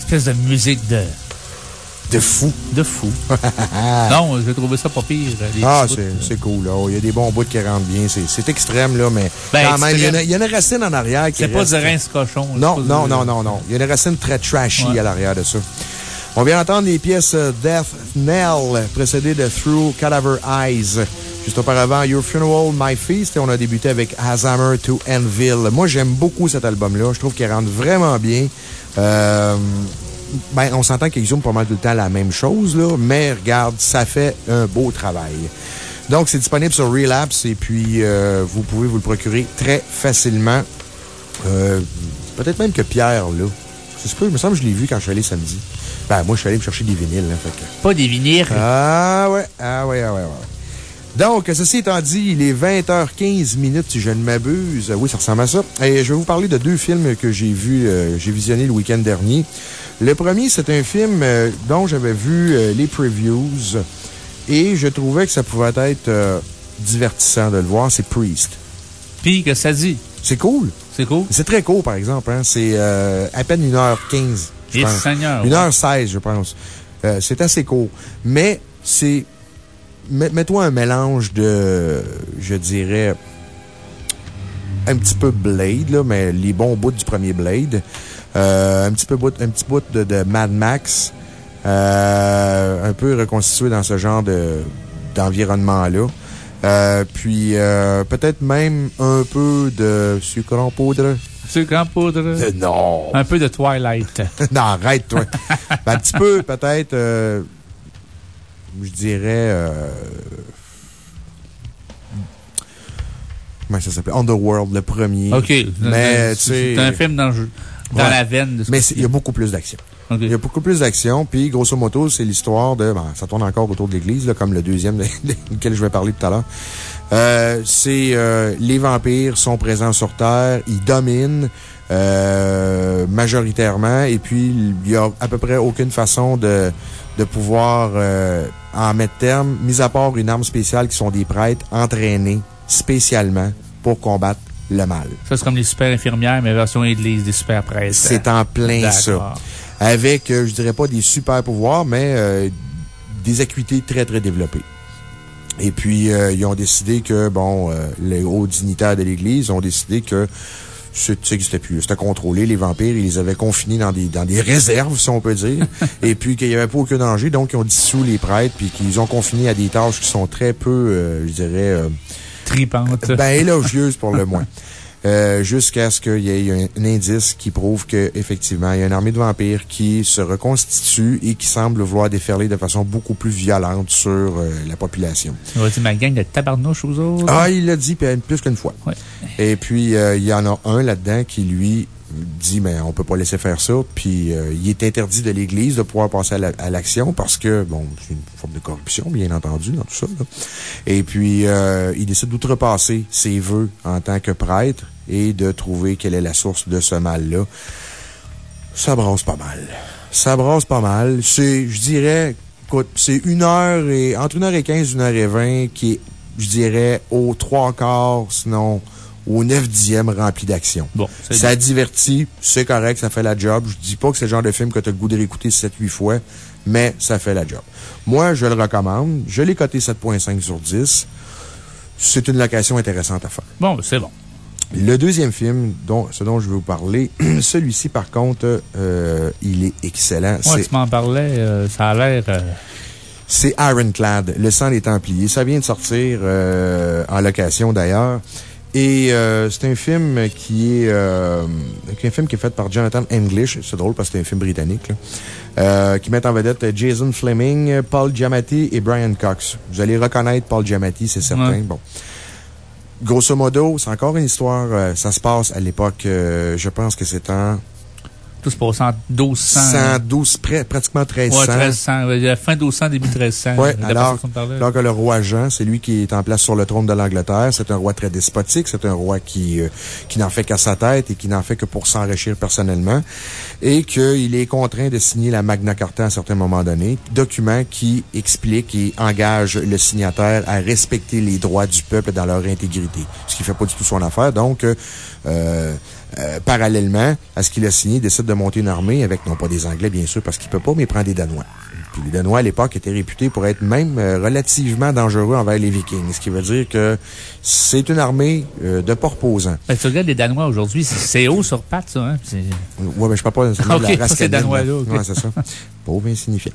Espèce de musique de. De fou. De fou. non, j'ai trouvé ça pas pire. Ah, c'est cool, là. Il y a des bons bouts qui rentrent bien. C'est extrême, là, mais Ben, quand même, il y, a- extrême. il y en a une racine en arrière qui C'est pas du rince cochon. Non, non, non, non, non. Il y a une racine très trashy Ouais. à l'arrière de ça. On vient d'entendre les pièces euh, Death Knell, précédées de Through Cadaver Eyes. Juste auparavant, Your Funeral, My Feast, et on a débuté avec Alzheimer to Anvil. Moi, j'aime beaucoup cet album-là. Je trouve qu'il rentre vraiment bien. Euh, ben, on s'entend qu'Exhume pas mal tout le temps la même chose, là, mais regarde, ça fait un beau travail. Donc, c'est disponible sur Relapse et puis euh, vous pouvez vous le procurer très facilement. Euh, Peut-être même que Pierre, là. C'est peu, il me semble que je l'ai vu quand je suis allé samedi. Ben, moi, je suis allé me chercher des vinyles, là, fait que- Pas des vinyles. ah ouais, ah ouais, ah ouais, ah ouais. Donc, ceci étant dit, il est 20h15 minutes, si je ne m'abuse. Oui, ça ressemble à ça. Et je vais vous parler de deux films que j'ai vus, euh, j'ai visionné le week-end dernier. Le premier, c'est un film euh, dont j'avais vu euh, les previews et je trouvais que ça pouvait être divertissant de le voir. C'est Priest. Puis, que ça dit? C'est cool. C'est cool. C'est très court, par exemple. Hein. C'est à peine 1h15. je Et pense. Seigneur, 1h16, je pense. C'est assez court. Mais c'est. Mets- Mets-toi un mélange de. Je dirais. Un petit peu Blade, là, mais les bons bouts du premier Blade. Euh, un petit peu bout, un petit bout de, de Mad Max. euh, un peu reconstitué dans ce genre de- d'environnement-là. Euh, puis, euh, peut-être même un peu de sucre en poudre. Sucre en poudre. Non. Un peu de Twilight. non, arrête, toi. Ben, un petit peu, peut-être, je dirais, euh, comment ça s'appelle? Underworld, le premier. OK. Mais. C'est un film dans, dans Ouais. la veine de ce Mais il y a beaucoup plus d'action. Il y a beaucoup plus d'action, puis grosso modo, c'est l'histoire de. ben, ça tourne encore autour de l'église, comme le deuxième de- duquel je vais parler tout à l'heure. Euh, c'est euh, les vampires sont présents sur Terre, ils dominent euh, majoritairement, et puis il y a à peu près aucune façon de, de pouvoir euh, en mettre terme, mis à part une arme spéciale qui sont des prêtres entraînés spécialement pour combattre le mal. Ça, c'est comme les super infirmières, mais version église, des super prêtres. C'est en plein ça. Avec, je dirais pas des super pouvoirs, mais euh, des acuités très, très développées. Et puis, euh, ils ont décidé que, bon, euh, les hauts dignitaires de l'Église ont décidé que ça n'existait plus. C'était contrôlé. Les vampires, ils les avaient confinés dans des, dans des réserves, si on peut dire. et puis, qu'il n'y avait pas aucun danger. Donc, ils ont dissous les prêtres, puis qu'ils ont confiné à des tâches qui sont très peu, euh, je dirais, euh, Tripante. ben, élogieuses pour le moins. Euh, jusqu'à ce qu'il y ait un, un indice qui prouve qu'effectivement, il y a une armée de vampires qui se reconstitue et qui semble vouloir déferler de façon beaucoup plus violente sur euh, la population. On va dire ma gang de tabarnouches aux autres. Ah, il l'a dit puis plus qu'une fois. Ouais. Et puis, euh, il y en a un là-dedans qui, lui, dit, mais on peut pas laisser faire ça. Puis, euh, il est interdit de l'Église de pouvoir passer à la- à l'action parce que, bon, c'est une forme de corruption, bien entendu, dans tout ça. Et puis, euh, il décide d'outrepasser ses vœux en tant que prêtre et de trouver quelle est la source de ce mal-là. Ça brasse pas mal. Ça brasse pas mal. C'est, je dirais, écoute, c'est une heure et, entre une heure et quinze, une heure et vingt qui est, je dirais, aux trois quarts, sinon au neuf dixième rempli d'action. Bon, Ça divertit, c'est correct, ça fait la job. Je dis pas que c'est le genre de film que tu as le goût de réécouter 7-8 fois, mais ça fait la job. Moi, je le recommande. Je l'ai coté 7.5 sur 10. C'est une location intéressante à faire. Bon, ben, c'est bon. Le deuxième film, dont, ce dont je vais vous parler, celui-ci, par contre, euh, il est excellent. Moi, C'est- tu m'en parlais, euh, ça a l'air. euh, c'est Ironclad, Le sang des Templiers. Ça vient de sortir en location d'ailleurs. Et euh, c'est un film qui est, euh, un film qui est fait par Jonathan English. C'est drôle parce que c'est un film britannique, là. Euh, qui met en vedette Jason Fleming, Paul Giamatti et Brian Cox. Vous allez reconnaître Paul Giamatti, c'est certain. Ouais. Bon. Grosso modo, c'est encore une histoire, euh, ça se passe à l'époque, je pense que c'est en tout se passe en 1200. 112, près- pratiquement 1300. Ouais, 1300. ouais, la fin 1200, début 1300. Ouais, alors, alors que le roi Jean, c'est lui qui est en place sur le trône de l'Angleterre. C'est un roi très despotique. C'est un roi qui, euh, qui n'en fait qu'à sa tête et qui n'en fait que pour s'enrichir personnellement. Et qu'il est contraint de signer la Magna Carta à un certain moment donné. Document qui explique et engage le signataire à respecter les droits du peuple dans leur intégrité. Ce qui fait pas du tout son affaire. Donc, euh, euh, parallèlement à ce qu'il a signé, décide de monter une armée avec, non pas des Anglais, bien sûr, parce qu'il peut pas, mais il prend des Danois. Puis les Danois, à l'époque, étaient réputés pour être même euh, relativement dangereux envers les Vikings. Ce qui veut dire que c'est une armée euh, de pas reposants. Ben, tu regardes les Danois aujourd'hui, c'est- haut sur pattes, ça, hein? Ouais, mais je parle pas de Ok, la ça, race c'est canine, Danois, là. là, ok. Ouais, c'est ça. Pauvre insignifiant.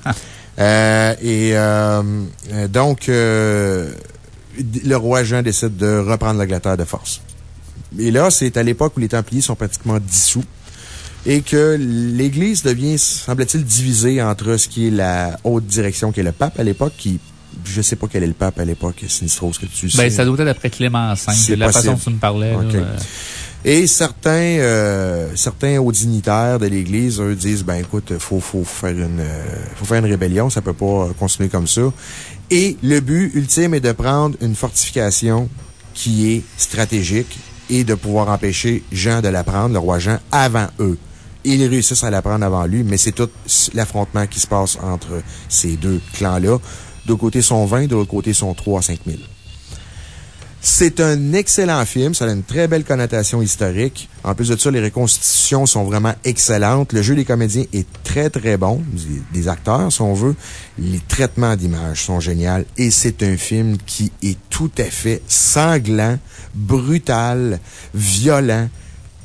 Euh, et donc, euh, le roi Jean décide de reprendre l'Angleterre de force. Et là, c'est à l'époque où les Templiers sont pratiquement dissous et que l'Église devient, semble-t-il, divisée entre ce qui est la haute direction, qui est le pape à l'époque, qui, je sais pas quel est le pape à l'époque, Sinistros, que tu sais? Ben, ça doit être après Clément V, de la possible. façon dont tu me parlais. là, euh. Et certains, euh, certains hauts dignitaires de l'Église, eux, disent, ben, écoute, faut, faut faire une, euh, faut faire une rébellion, ça peut pas continuer comme ça. Et le but ultime est de prendre une fortification qui est stratégique et de pouvoir empêcher Jean de la prendre, le roi Jean, avant eux. Ils réussissent à la prendre avant lui, mais c'est tout l'affrontement qui se passe entre ces deux clans-là. D'un côté sont 20, de l'autre côté sont 3 à 5 000. C'est un excellent film. Ça a une très belle connotation historique. En plus de ça, les reconstitutions sont vraiment excellentes. Le jeu des comédiens est très, très bon. Des, acteurs, si on veut. Les traitements d'images sont géniaux. Et c'est un film qui est tout à fait sanglant, brutal, violent,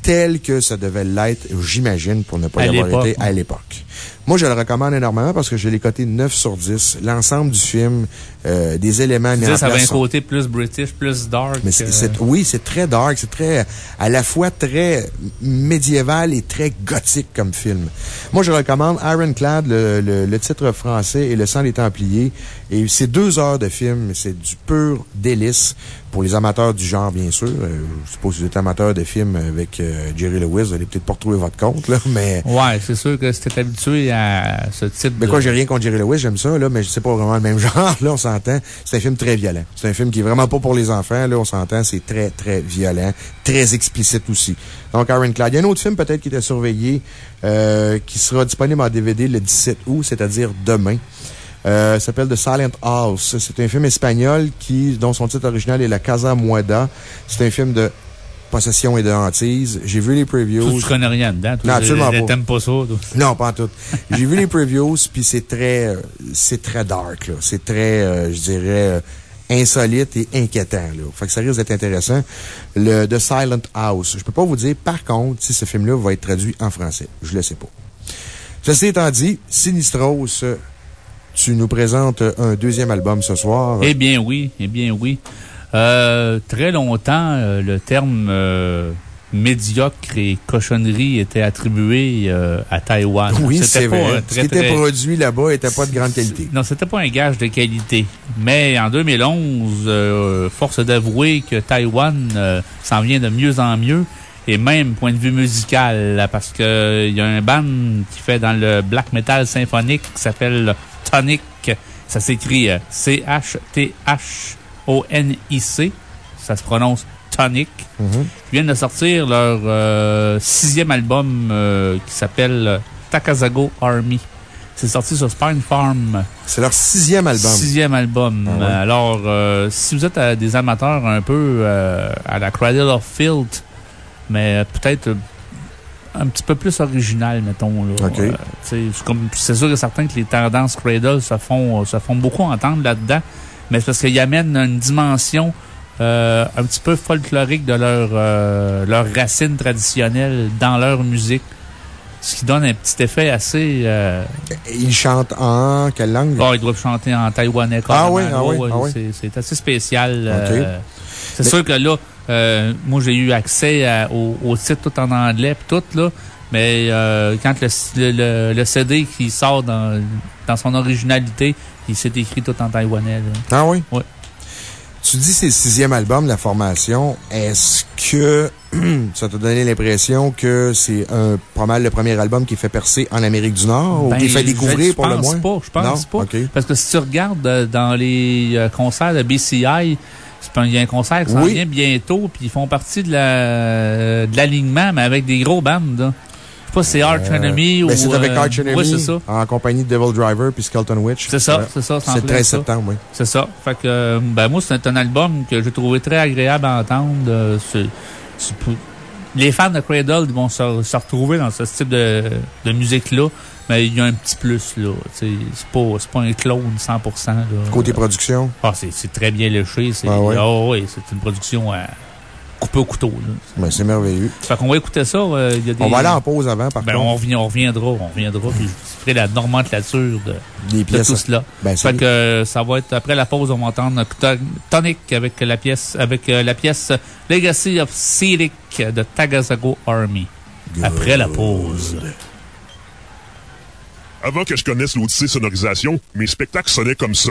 tel que ça devait l'être, j'imagine, pour ne pas À y avoir l'époque, été à l'époque. Moi, je le recommande énormément parce que je l'ai coté 9 sur 10. L'ensemble du film, euh, des éléments mis en ça avait un côté plus british, plus dark. mais euh, oui, c'est très dark, c'est très, à la fois très médiéval et très gothique comme film. Moi, je recommande Ironclad, le, le, le titre français, et Le sang des Templiers. Et c'est deux heures de film, c'est du pur délice pour les amateurs du genre, bien sûr. Euh, je suppose que vous êtes amateur de films avec Jerry Lewis, vous allez peut-être pas retrouver votre compte, là, mais. Ouais, c'est sûr que si t'es habitué à ce type Mais de. quoi, j'ai rien contre Jerry Lewis, j'aime ça, là, mais c'est pas vraiment le même genre, là, on s'entend. C'est un film très violent. C'est un film qui est vraiment pas pour les enfants, là, on s'entend. C'est très, très violent. Très explicite aussi. Donc, Ironclad. Il y a un autre film, peut-être, qui était surveillé, euh, qui sera disponible en DVD le 17 août, c'est-à-dire demain. Euh, s'appelle The Silent House. C'est un film espagnol qui, dont son titre original est La Casa Mueda. C'est un film de possession et de hantise. J'ai vu les previews. Tu, tu connais rien dedans. toi. Non, absolument pas. T'aimes pas ça, toi. Non, pas en tout. J'ai vu les previews, puis c'est très, c'est très dark, là. C'est très, euh, je dirais, euh, insolite et inquiétant, là. Fait que ça risque d'être intéressant. Le The Silent House. Je peux pas vous dire, par contre, si ce film-là va être traduit en français. Je le sais pas. Ceci étant dit, Sinistros, tu nous présentes un deuxième album ce soir. Eh bien, oui. Eh bien, oui. Euh, très longtemps, euh, le terme euh, médiocre et cochonnerie était attribué euh, à Taïwan. Oui, c'est vrai. un Ce très, qui était très- produit là-bas était pas de grande qualité. Non, c'était pas un gage de qualité. Mais en 2011, euh, force d'avouer que Taïwan euh, s'en vient de mieux en mieux. Et même point de vue musical, là, parce que il y a un band qui fait dans le black metal symphonique qui s'appelle Tonic. Ça s'écrit euh, C-H-T-H-O-N-I-C. Ça se prononce Tonic. Mhm. Ils viennent de sortir leur euh, sixième album euh, qui s'appelle Takazago Army. C'est sorti sur Spine Farm. C'est leur sixième album. Sixième album. Ah ouais. Alors, euh, si vous êtes des amateurs un peu à la Cradle of Filth, mais peut-être un petit peu plus original, mettons. C'est sûr et certain que les tendances Cradle se font, se font beaucoup entendre là-dedans, mais c'est parce qu'ils amènent une dimension euh, un petit peu folklorique de leur, euh, leurs racines traditionnelles dans leur musique. Ce qui donne un petit effet assez. euh, Ils chantent en quelle langue? Bon, ils doivent chanter en taïwanais. Ah oui, ah oui, ah oui. c'est- assez spécial. Euh, c'est Mais- sûr que là, euh, moi, j'ai eu accès à- au, au site tout en anglais pis tout, là. Mais euh, quand le, le, le CD qui sort dans, dans son originalité, il s'est écrit tout en taïwanais. là. Ah oui? Oui. Tu dis c'est le sixième album de la formation. Est-ce que ça t'a donné l'impression que c'est pas mal le premier album qui fait percer en Amérique du Nord ou Ben, qui fait découvrir pour le pense moins? pas, je pense Non? pas. Parce que si tu regardes euh, dans les euh, concerts de BCI, c'est il y a un concert qui s'en Oui. vient bientôt, puis ils font partie de la de l'alignement, mais avec des gros bandes. là. Je sais pas si c'est Arch Enemy ou. Ben, c'est avec euh, Arch Enemy. Oui, c'est ça. En compagnie de Devil Driver puis Skeleton Witch. C'est ça, c'est ça. C'est le 13 septembre, oui. C'est ça. Fait que, euh, ben, moi, c'est un album que j'ai trouvé très agréable à entendre. Euh, les fans de Cradle vont se, se retrouver dans ce type de, de musique-là, mais il y a un petit plus, là. C'est pas, c'est pas un clone 100%. Là. Côté production? Ah, c'est très bien léché. C'est Ah ouais? ah c'est une production à couper au couteau. Ben, c'est merveilleux. Fait qu'on va écouter ça. euh, il y a des... On va aller en pause avant, par ben, contre. on, revient- on reviendra, on reviendra, puis je ferai la nomenclature de, Des de tout cela. Ben, c'est fait que euh, ça va être, après la pause, on va entendre To- Tonic avec la pièce, avec euh, la pièce Legacy of Cyric de Tagasago Army. Après la pause. Avant que je connaisse l'Odyssée Sonorisation, mes spectacles sonnaient comme ça.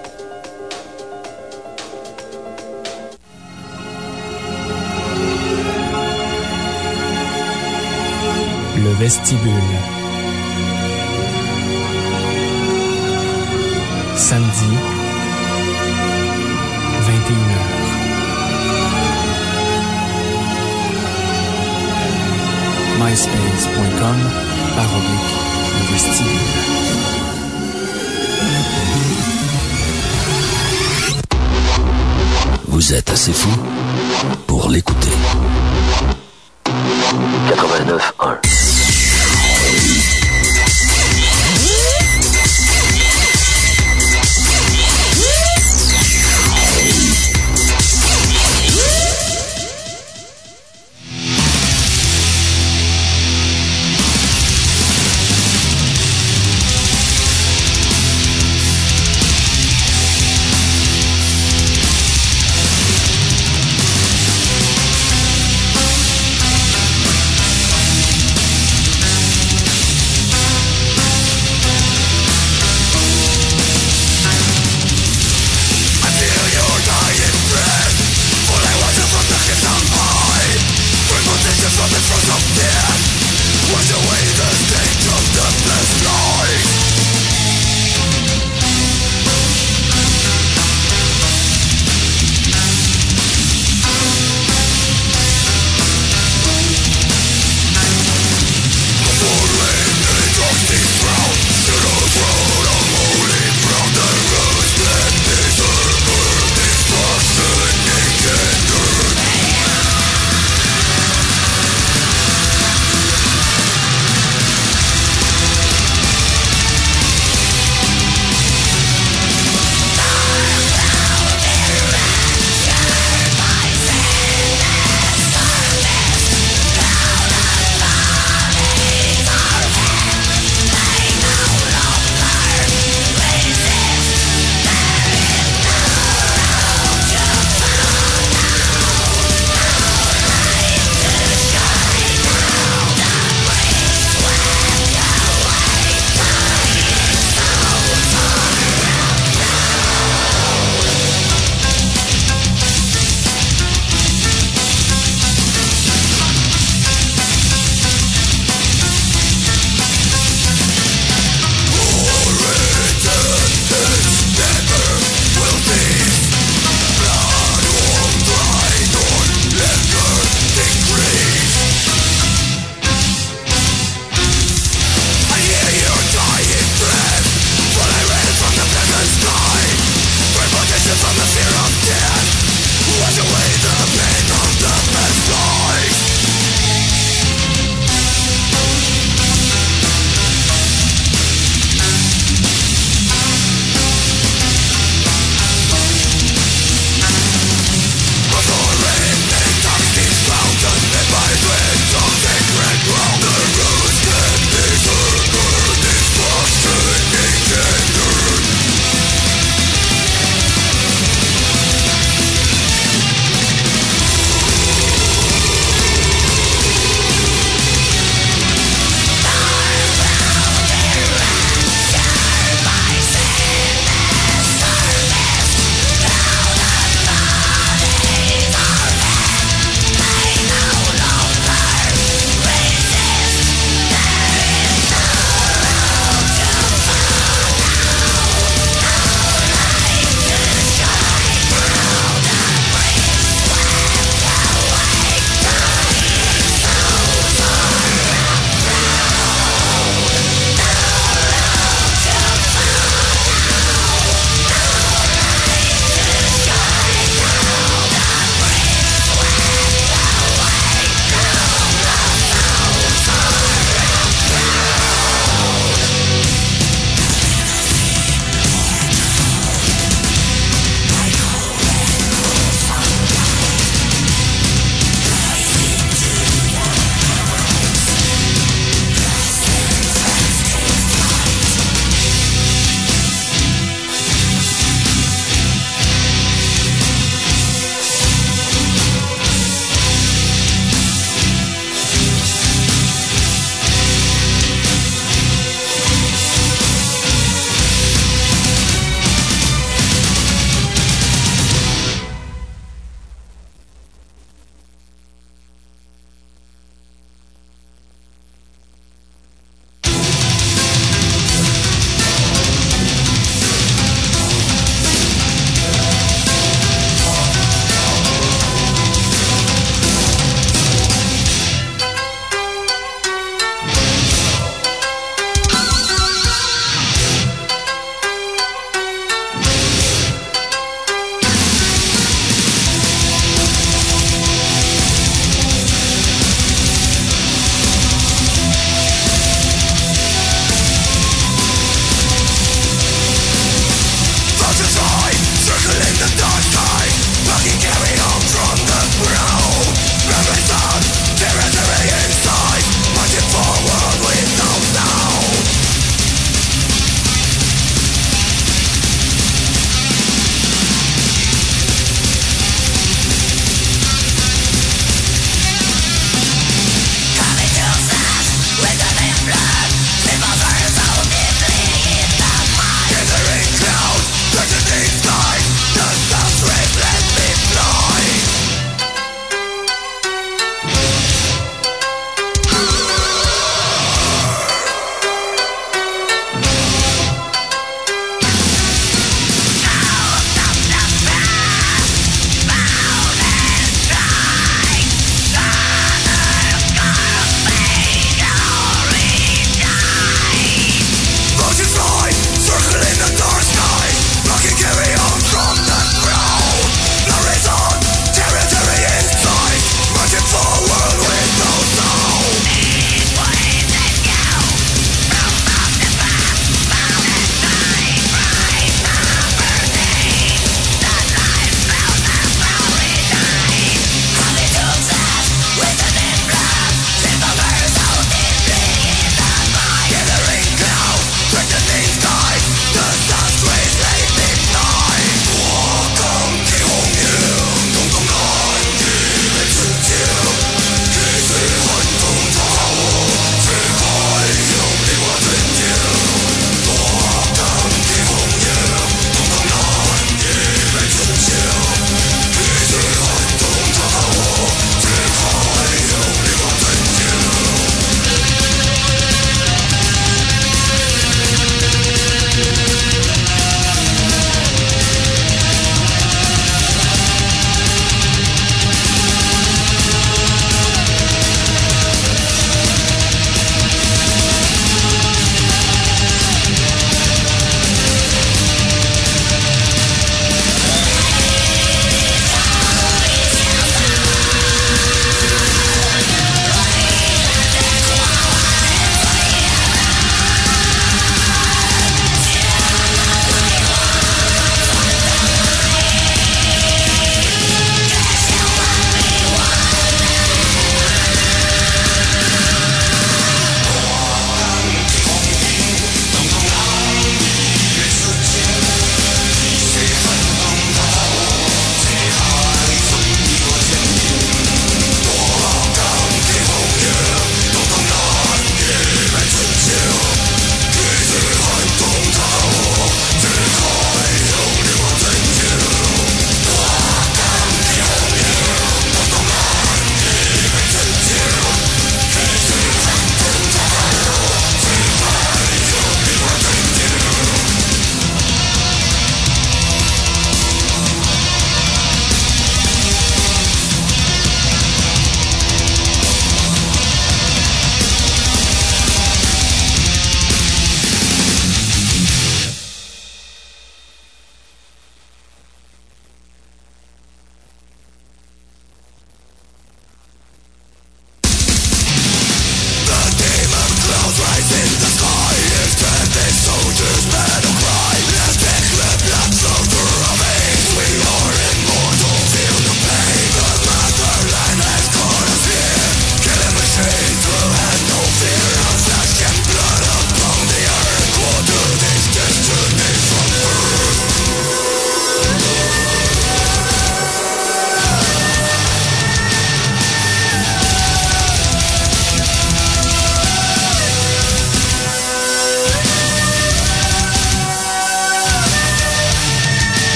Vestibule. Samedi, 21h. myspace.com par oblique le vestibule. Vous êtes assez fou pour l'écouter. 89.1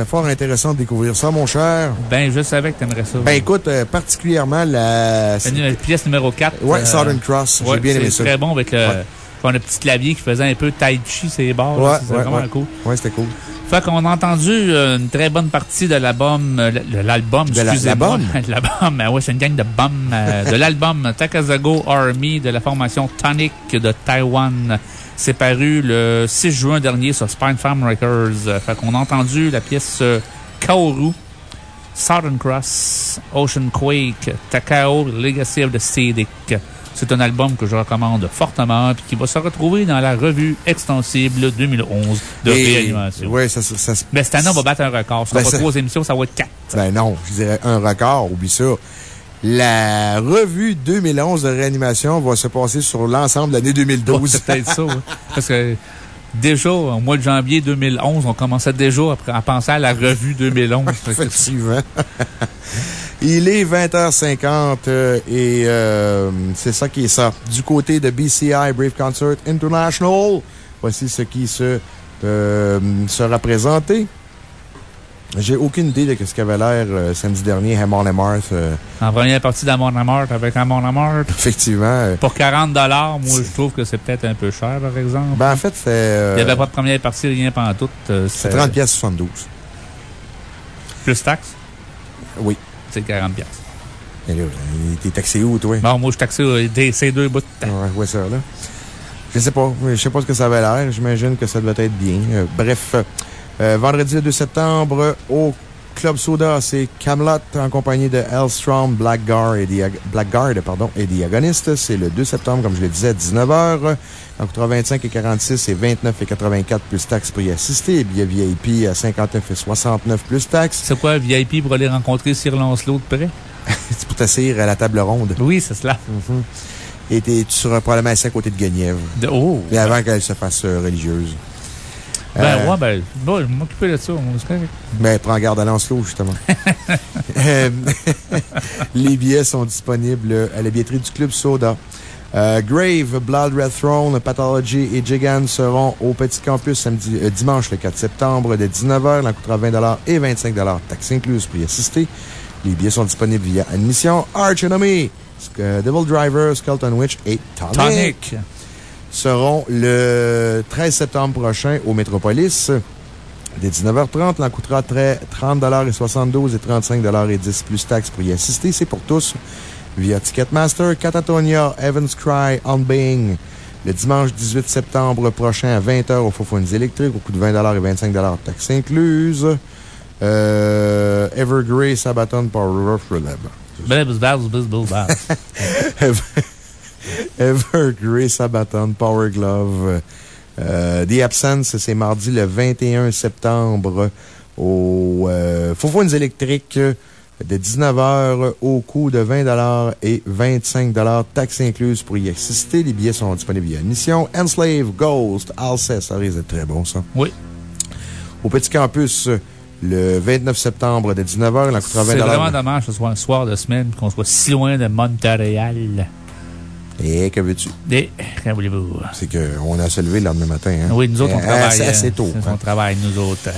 c'était fort intéressant de découvrir ça, mon cher. Ben, je savais que t'aimerais ça. Ben, écoute, euh, particulièrement la... La pièce numéro 4. Ouais, Southern Cross. J'ai bien aimé ça. C'est très bon avec le, Ouais. le petit clavier qui faisait un peu tai chi, ses bords. Ouais, C'était vraiment cool. Ouais, c'était cool. Fait qu'on a entendu euh, une très bonne partie de l'album, euh, l'album, De la- excusez-moi. l'album? De l'album, ben ouais, c'est une gang de bums. euh, de l'album Takazago Army de la formation Tonic de Taïwan. C'est paru le 6 juin dernier sur Spine Farm Records. Euh, Fait qu'on a entendu la pièce euh, Kaoru, Southern Cross, Ocean Quake, Takao, Legacy of the Sadic. C'est un album que je recommande fortement et qui va se retrouver dans la revue extensible 2011 de Et- réanimation. Ouais, ça, ça, ça Mais cette année, on va battre un record. Ce sera Ben, pas ça- trois émissions, ça va être quatre. Ben non, je dirais un record, oublie ça. La revue 2011 de réanimation va se passer sur l'ensemble de l'année 2012. Oh, c'est peut-être ça, ouais. Parce que déjà, au mois de janvier 2011, on commençait déjà à, penser à la revue 2011. Fait que- Effectivement. Il est 20h50 euh, et euh, c'est ça qui est ça. Du côté de BCI Brave Concert International, voici ce qui se, euh, sera présenté. J'ai aucune idée de ce qu'avait l'air euh, samedi dernier Hammond et Marth. euh, en première partie d'Amon Amart avec Amon Amart. effectivement. euh, Pour 40 moi, je trouve que c'est peut-être un peu cher, par exemple. ben, en fait, c'est. Il n'y avait pas de première partie, rien pendant tout. c'est 30 pièces 72. Plus taxe, Oui. c'est 40 Et là, t'es taxé où, toi? Bon, moi, je euh, des- ces deux bouts de temps. Ouais, ouais, ça, là. Je sais pas. Je sais pas ce que ça avait l'air. J'imagine que ça devait être bien. Bref, euh, vendredi le 2 septembre, au Club Soda, c'est Camelot en compagnie de Elstrom, Blackguard et, Diag- Blackguard, pardon, et Diagoniste. C'est le 2 septembre, comme je le disais, à 19h. En coûtera 25 et 46 et 29 et 84 plus taxes pour y assister. Et billets VIP à 59 et 69 plus taxes. C'est quoi, VIP pour aller rencontrer Sir Lancelot de près? C'est pour t'asseoir à la table ronde. Oui, c'est cela. Mhm. Et tu seras probablement assis à côté de Guenièvre? De- oh! Mais avant qu'elle se fasse euh, religieuse. Ben, Euh, ouais, ben, bon, je vais m'occuper de ça. Ben, prends garde à Lancelot, justement. Euh, Les billets sont disponibles à la billetterie du Club Soda. Euh, Grave, Blood Red Throne, Pathology et Jigan seront au Petit Campus samedi, euh, dimanche le 4 septembre de 19h. Il en coûtera 20 et 25 taxes incluses pour y assister. Les billets sont disponibles via admission. Arch Enemy, Devil Driver, Skeleton Witch et Tonic, Tonic. Seront le 13 septembre prochain au Métropolis. Dès 19h30, l'en coûtera très 30 et 72 et 35 et 10 plus taxes pour y assister. C'est pour tous. Via Ticketmaster, Catatonia, Evans Cry, On Being. Le dimanche 18 septembre prochain à 20h au Faux électriques, au coût de 20 et 25 taxes incluses. Euh, Evergrey, Sabaton, Power of Evergrey, Sabaton, Power Glove. Euh, The Absence, c'est mardi le 21 septembre au euh, Faux électriques de 19h au coût de 20 et 25 taxes incluses pour y assister. Les billets sont disponibles via admission. Enslave, Ghost, Alcest, ça risque d'être très bon, ça. Oui. Au Petit Campus, le 29 septembre de 19h, il en coûtera 20 C'est vraiment dommage que ce soit un soir de semaine qu'on soit si loin de Montréal. Et que veux-tu? Et, qu'en voulez-vous? C'est qu'on a se lever le lendemain matin. Hein? Oui, nous autres, on Euh, travaille. assez, assez tôt. hein. On travaille, nous autres.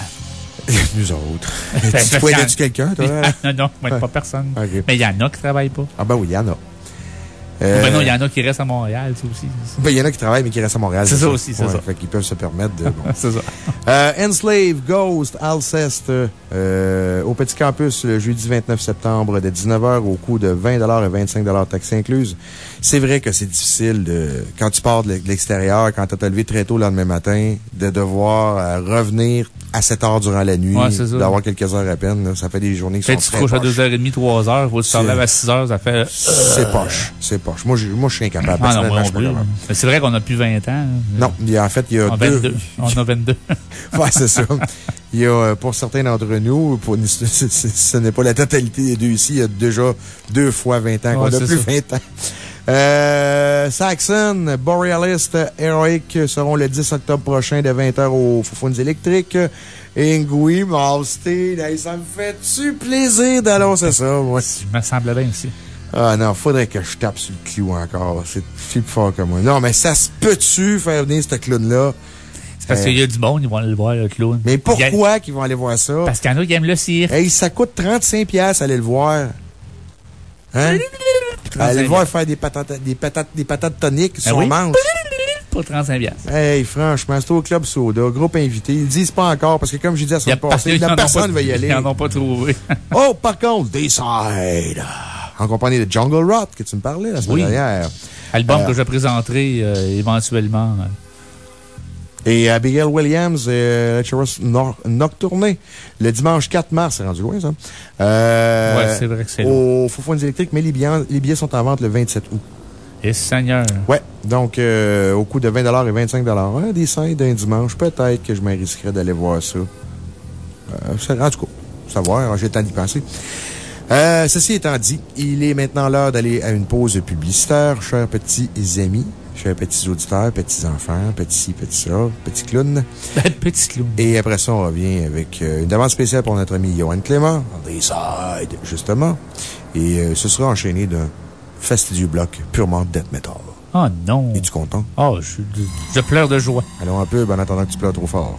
Nous autres. tu pointais-tu quelqu'un, toi? non, non, moi, pas personne. Ok. Mais il y en a qui travaillent pas. Ah, ben oui, il y en a. Ben non, il y en a qui restent à Montréal, ça aussi. Ben, il y en a qui travaillent, mais qui restent à Montréal. C'est ça aussi, c'est ça. Fait qu'ils peuvent se permettre de. bon. C'est ça. Euh, Enslave, Ghost, Alceste, euh, au Petit Campus, le jeudi 29 septembre, de 19h, au coût de 20 et 25 taxes incluses. C'est vrai que c'est difficile de, quand tu pars de l'extérieur, quand tu te levé très tôt le lendemain matin, de devoir euh, revenir à 7 heures durant la nuit, Ouais, c'est ça. d'avoir quelques heures à peine. là. Ça fait des journées qui Fait sont tu te très couches à poches. 2h30, 3h, faut que tu te C'est- relèves à 6h, ça fait. C'est poche. C'est poche. Moi, je, moi, je suis incapable. Ah c'est vrai qu'on a plus 20 ans. hein. Non, il y a, en fait, il y a En deux. 22. On a 22. Ouais, c'est ça. Il y a, euh, pour certains d'entre nous, pour, ce, ce- ce- ce n'est pas la totalité des deux ici, il y a déjà deux fois 20 ans qu'on Ouais, a c'est plus ça. 20 ans. Euh, Saxon, Borealist, Heroic seront le 10 octobre prochain de 20h aux Foufounes électriques. Ingui, Malstein, ça me fait-tu plaisir d'annoncer ça, moi? Je me semble bien aussi. Ah non, faudrait que je tape sur le clou encore. C'est plus fort que moi. Non, mais ça se peut-tu faire venir ce clown-là? C'est parce qu'il y a du monde, ils vont aller le voir, le clown. Mais pourquoi qu'ils vont aller voir ça? Parce qu'il y en a qui aiment le cirque. Hey, ça coûte 35 pièces aller le voir. Hein? Aller le voir faire des patates, des patates, des patates toniques sur Ah oui? manche. Pour 35 piastres. Hey, franchement, c'est au Club Soda, groupe invité. Ils le disent pas encore parce que, comme j'ai dit la semaine passée, la personne va y aller. Ils en ont pas trouvé. oh, par contre, Decide. En compagnie de Jungle Rot, que tu me parlais la semaine Oui. dernière. Album Euh, que je présenterai euh, éventuellement. Et Abigail Williams, euh, Lecherous Nor- Nocturne, le dimanche 4 mars, c'est rendu loin, ça. Euh, Ouais, c'est vrai que c'est Au Foufounes électriques, mais les billets, les billets sont en vente le 27 août. Et Seigneur. Ouais. Donc, euh, au coût de 20 et 25 hein, Des scènes d'un dimanche, peut-être que je me risquerais d'aller voir ça. Euh, en tout cas, savoir, j'ai le temps d'y penser. Euh, ceci étant dit, il est maintenant l'heure d'aller à une pause publicitaire, chers petits amis, chers petits auditeurs, petits enfants, petits, petits ça, petits clowns. Petit clown. Et après ça, on revient avec euh, une demande spéciale pour notre ami Johan Clément, des justement. Et euh, ce sera enchaîné d'un fastidieux bloc purement death metal. Oh non. Es-tu content? Oh, je, je pleure de joie. Allons un peu en attendant que tu pleures trop fort.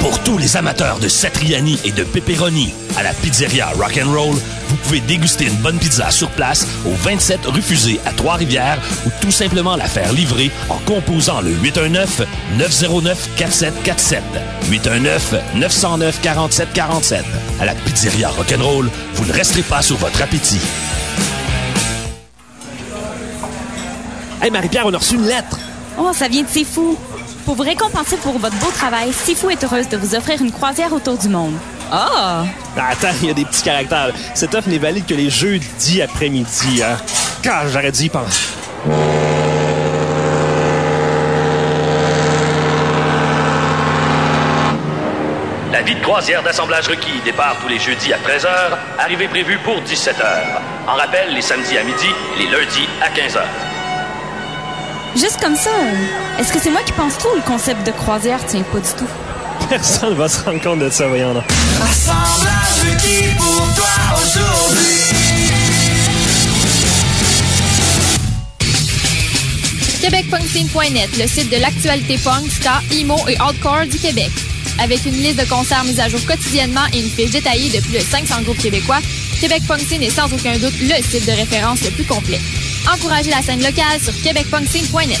Pour tous les amateurs de Satriani et de pepperoni à la pizzeria Rock'n'Roll, pouvez déguster une bonne pizza sur place au 27 rue Fusée à Trois-Rivières ou tout simplement la faire livrer en composant le 819-909-4747. 819-909-4747. À la pizzeria Rock'n'Roll, vous ne resterez pas sur votre appétit. Hey, Marie-Pierre, on a reçu une lettre. Oh, ça vient de Sifu. Pour vous récompenser pour votre beau travail, Sifu est heureuse de vous offrir une croisière autour du monde. Ah! Ah, Attends, il y a des petits caractères. Cette offre n'est valide que les jeudis après-midi. Hein. Quand j'aurais dû y penser. La vie de croisière d'assemblage requis départ tous les jeudis à 13h, arrivée prévue pour 17h. En rappel, les samedis à midi et les lundis à 15h. Juste comme ça, euh, est-ce que c'est moi qui pense trop ou le concept de croisière? Tient pas du tout? Personne va se rendre compte de ça, voyons là. Assemblage requis pour toi aujourd'hui. QuébecPunkScene.net, le site de l'actualité punk, ska, emo et hardcore du Québec. Avec une liste de concerts mise à jour quotidiennement et une fiche détaillée de plus de 500 groupes québécois, Québec Punk Scene est sans aucun doute le site de référence le plus complet. Encouragez la scène locale sur québecpunkscene.net.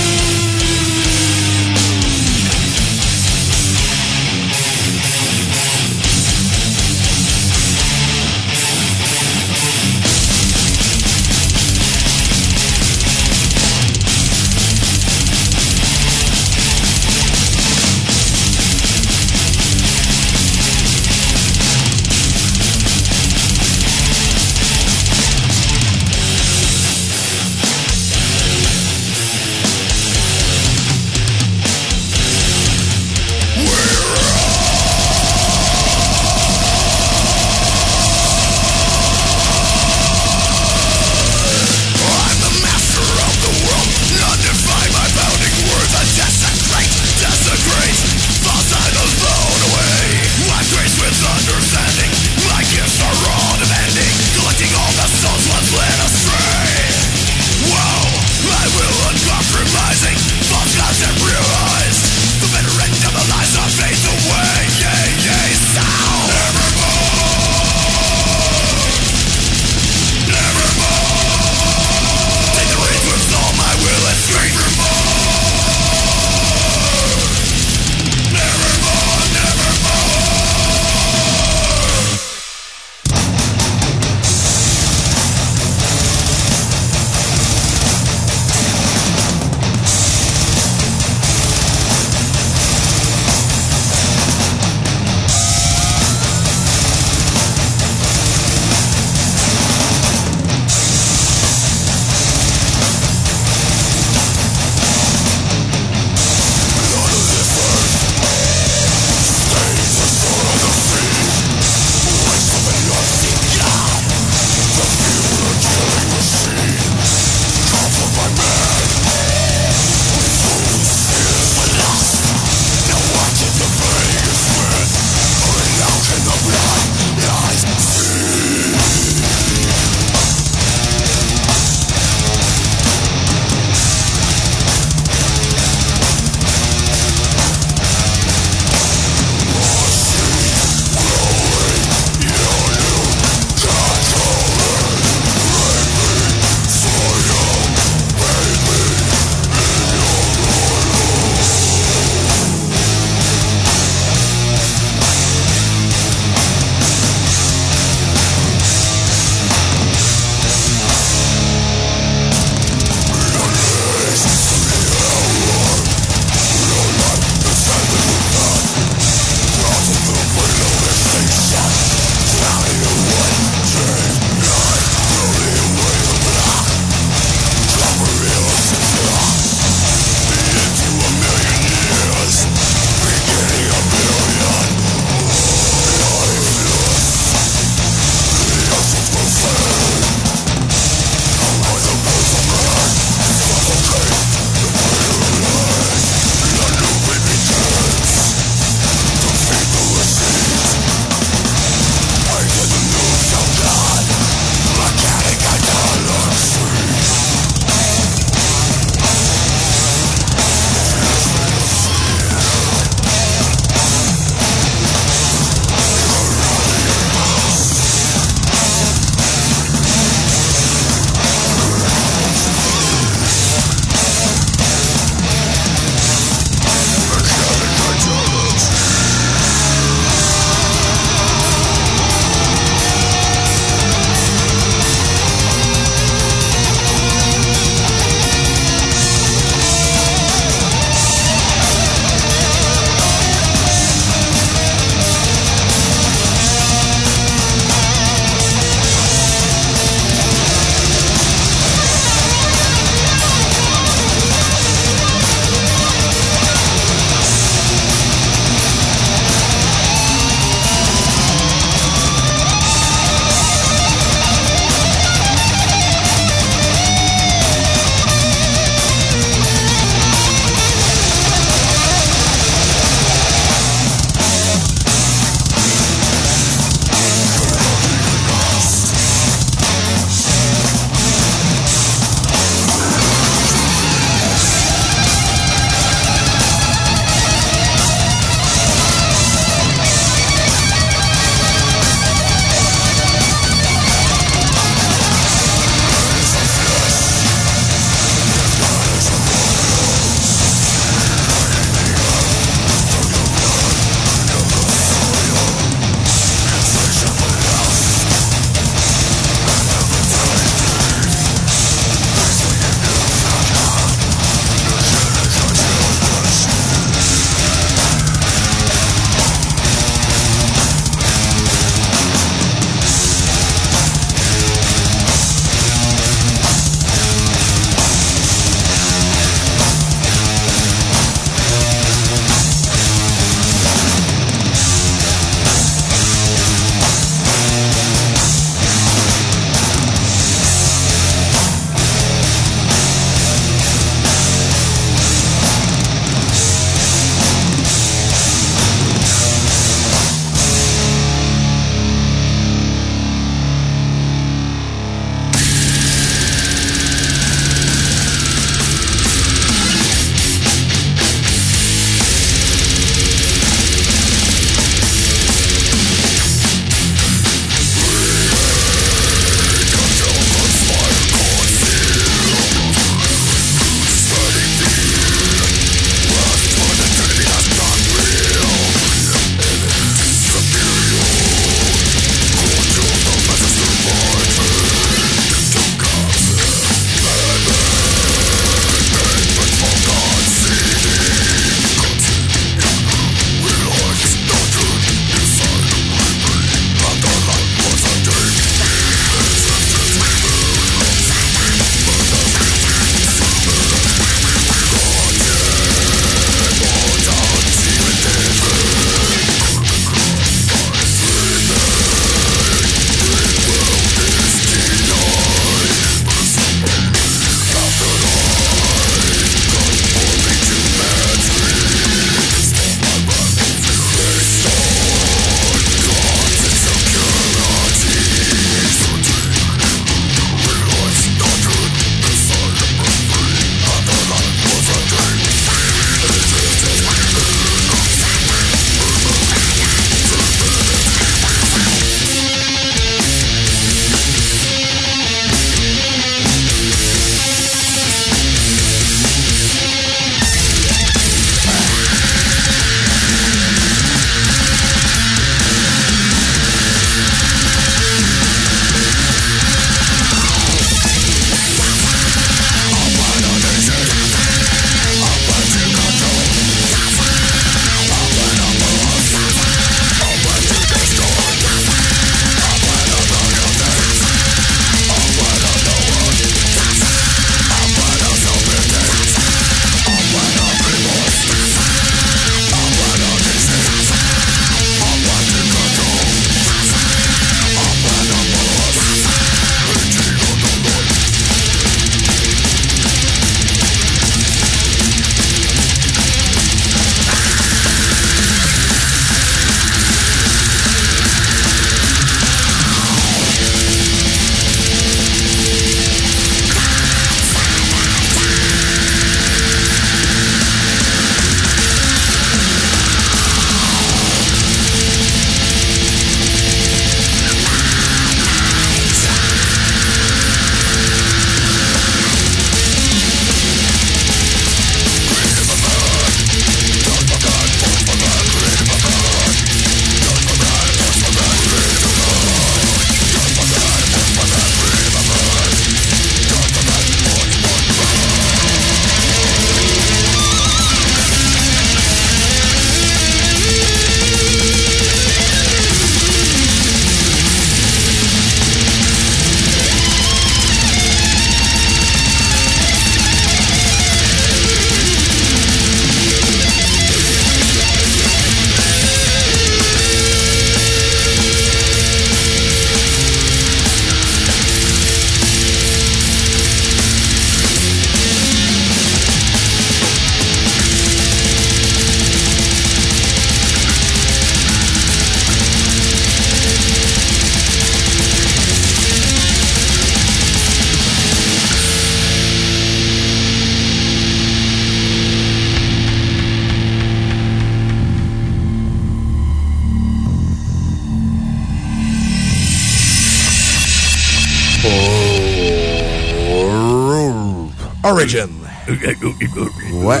Ouais.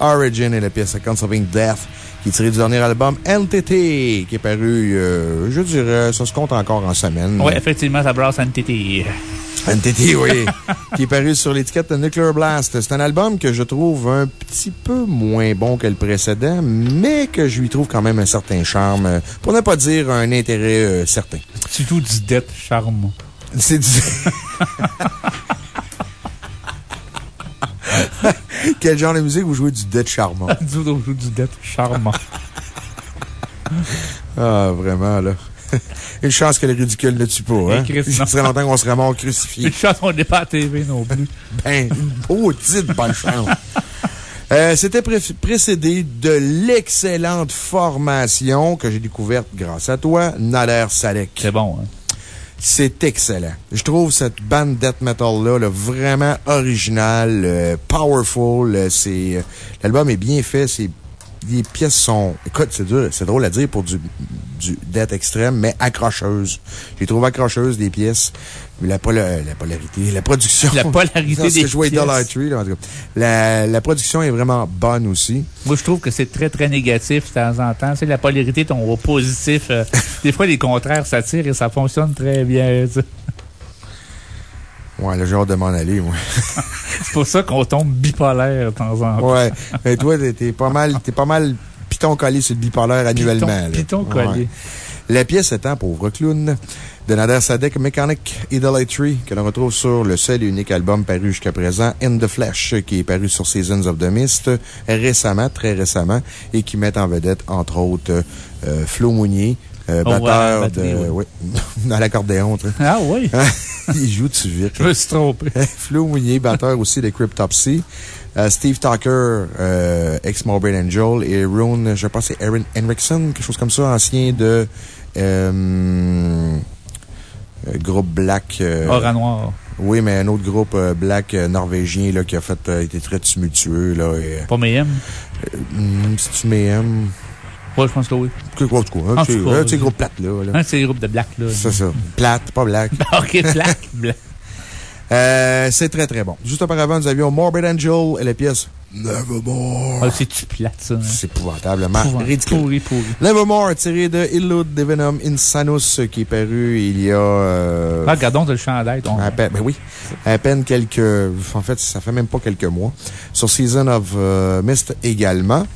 Origin est la pièce Conserving Death, qui est tirée du dernier album NTT, qui est paru, euh, je dirais, ça se compte encore en semaine. Oui, effectivement, ça brasse NTT. NTT, oui. qui est paru sur l'étiquette de Nuclear Blast. C'est un album que je trouve un petit peu moins bon que le précédent, mais que je lui trouve quand même un certain charme, euh, pour ne pas dire un intérêt euh, certain. Surtout du death charme. C'est du. Quel genre de musique vous jouez du death charmant? On joue du death charmant. Ah, vraiment, là. Une chance que le ridicule ne tue pas, hein? Ça serait longtemps qu'on serait mort crucifié. Les chats, on n'est pas à TV non plus. Ben, une bonne chance. Euh, C'était pré- précédé de l'excellente formation que j'ai découverte grâce à toi, Nader Salek. C'est bon, hein? C'est excellent. Je trouve cette bande death metal-là là, vraiment originale, euh, powerful. euh, euh, L'album est bien fait. c'est les pièces sont, écoute, c'est drôle à dire pour du, du death extrême, mais accrocheuses. J'ai trouvé accrocheuses des pièces. La, pol- la polarité, la production. La polarité des jouais pièces. Idolatry, là, en tout cas. La, la production est vraiment bonne aussi. Moi, je trouve que c'est très, très négatif de temps en temps. C'est la polarité, ton positif. euh, des fois, les contraires s'attirent et ça fonctionne très bien. tu sais. Ouais, là, j'ai hâte de m'en aller, moi. C'est pour ça qu'on tombe bipolaire de temps en temps. Ouais. Mais toi, t'es- pas mal, t'es pas mal piton collé sur le bipolaire annuellement, là. piton collé. Ouais. La pièce étant Pauvre Clown de Nader Sadek Mechanic Idolatry, que l'on retrouve sur le seul et unique album paru jusqu'à présent, In the Flesh, qui est paru sur Seasons of the Mist récemment, très récemment, et qui met en vedette, entre autres, euh, Flo Mounier, euh, Oh, ouais, batteur batterie, de, oui. oui, dans l'accordéon. Ah oui? Il joue dessus vite. Je me suis trompé. Flo Mounier, batteur aussi de Cryptopsy. Euh, Steve Tucker, euh, ex-Morbid Angel. Et Rune, je pense c'est Aaron Henriksen, quelque chose comme ça, ancien de euh, groupe Black. euh, Aura noir. Oui, mais un autre groupe euh, Black euh, norvégien là, qui a fait, euh, été très tumultueux. Là, et, Pas Mayhem? euh, hmm, C'est-tu Mayhem? Ouais, je pense que oui. Que quoi, cas, un petit oui. groupe plate, là. là. Un de ces groupes de black, là. C'est ça. Plate, pas black. OK, black, black. Euh, c'est très, très bon. Juste auparavant, nous avions Morbid Angel et la pièce Nevermore. Ah, c'est-tu plate, ça? hein? C'est épouvantablement Épouvant- ridicule. Pourri, pourri. Nevermore, tiré de Illud Divinum Insanus, qui est paru il y a. euh, Ah, regardons le chandail. ton- à peine, ben oui. À peine quelques. En fait, ça fait même pas quelques mois. Sur Season of euh, Mist également.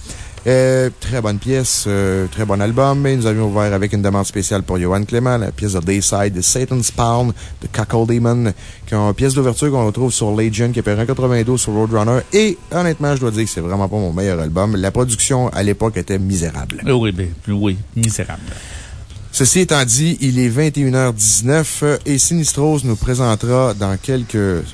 Euh, très bonne pièce, euh, très bon album. Et nous avions ouvert avec une demande spéciale pour Johan Clément, la pièce de Dayside de Satan's Spawn de Cackle Demon, qui est une pièce d'ouverture qu'on retrouve sur Legion, qui est en 92 sur Roadrunner. Et honnêtement, je dois dire que c'est vraiment pas mon meilleur album. La production à l'époque était misérable. Euh, Oui, ben, oui, misérable. Ceci étant dit, il est 21h19 euh, et Sinistros nous présentera dans quelques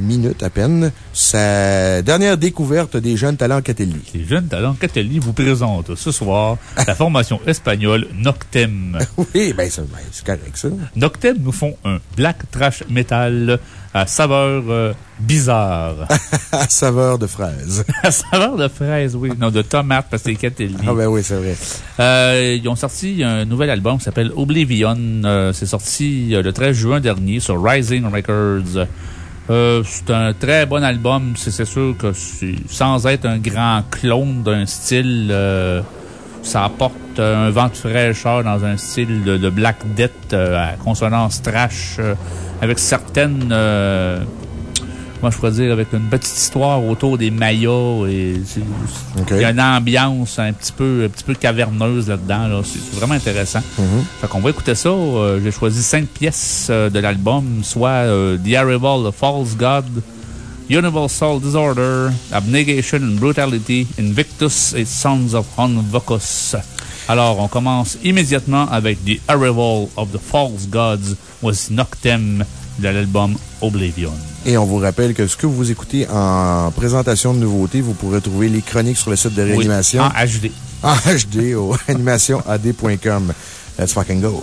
minutes à peine sa dernière découverte des jeunes talents Catelli. Les jeunes talents catholiques vous présentent ce soir la formation espagnole Noctem. oui, ben, ben, c'est correct, ça. Noctem nous font un black trash metal à saveur euh, bizarre. à saveur de fraise. à saveur de fraise, oui. Non, de tomate, parce que c'est Catelli. Ah, ben oui, c'est vrai. Euh, ils ont sorti un nouvel album qui s'appelle Oblivion. Euh, c'est sorti le 13 juin dernier sur Rising Records. Euh, c'est un très bon album. C'est sûr que sans être un grand clone d'un style, euh, ça apporte un vent fraîcheur dans un style de, Black Death euh, à consonance trash, avec certaines... moi, je pourrais dire, avec une petite histoire autour des Mayas et il y a une ambiance un petit peu, un petit peu caverneuse là-dedans. Là. C'est vraiment intéressant. Fait qu'on va écouter ça. Euh, J'ai choisi cinq pièces euh, de l'album, soit euh, The Arrival of False God, Universal Disorder, Abnegation and Brutality, Invictus et Sons of Honvocus. Alors, on commence immédiatement avec The Arrival of the False Gods, was Noctem de l'album Oblivion. Et on vous rappelle que ce que vous écoutez en présentation de nouveautés, vous pourrez trouver les chroniques sur le site de Oui, réanimation. en HD. En HD au animationad.com. Let's fucking go.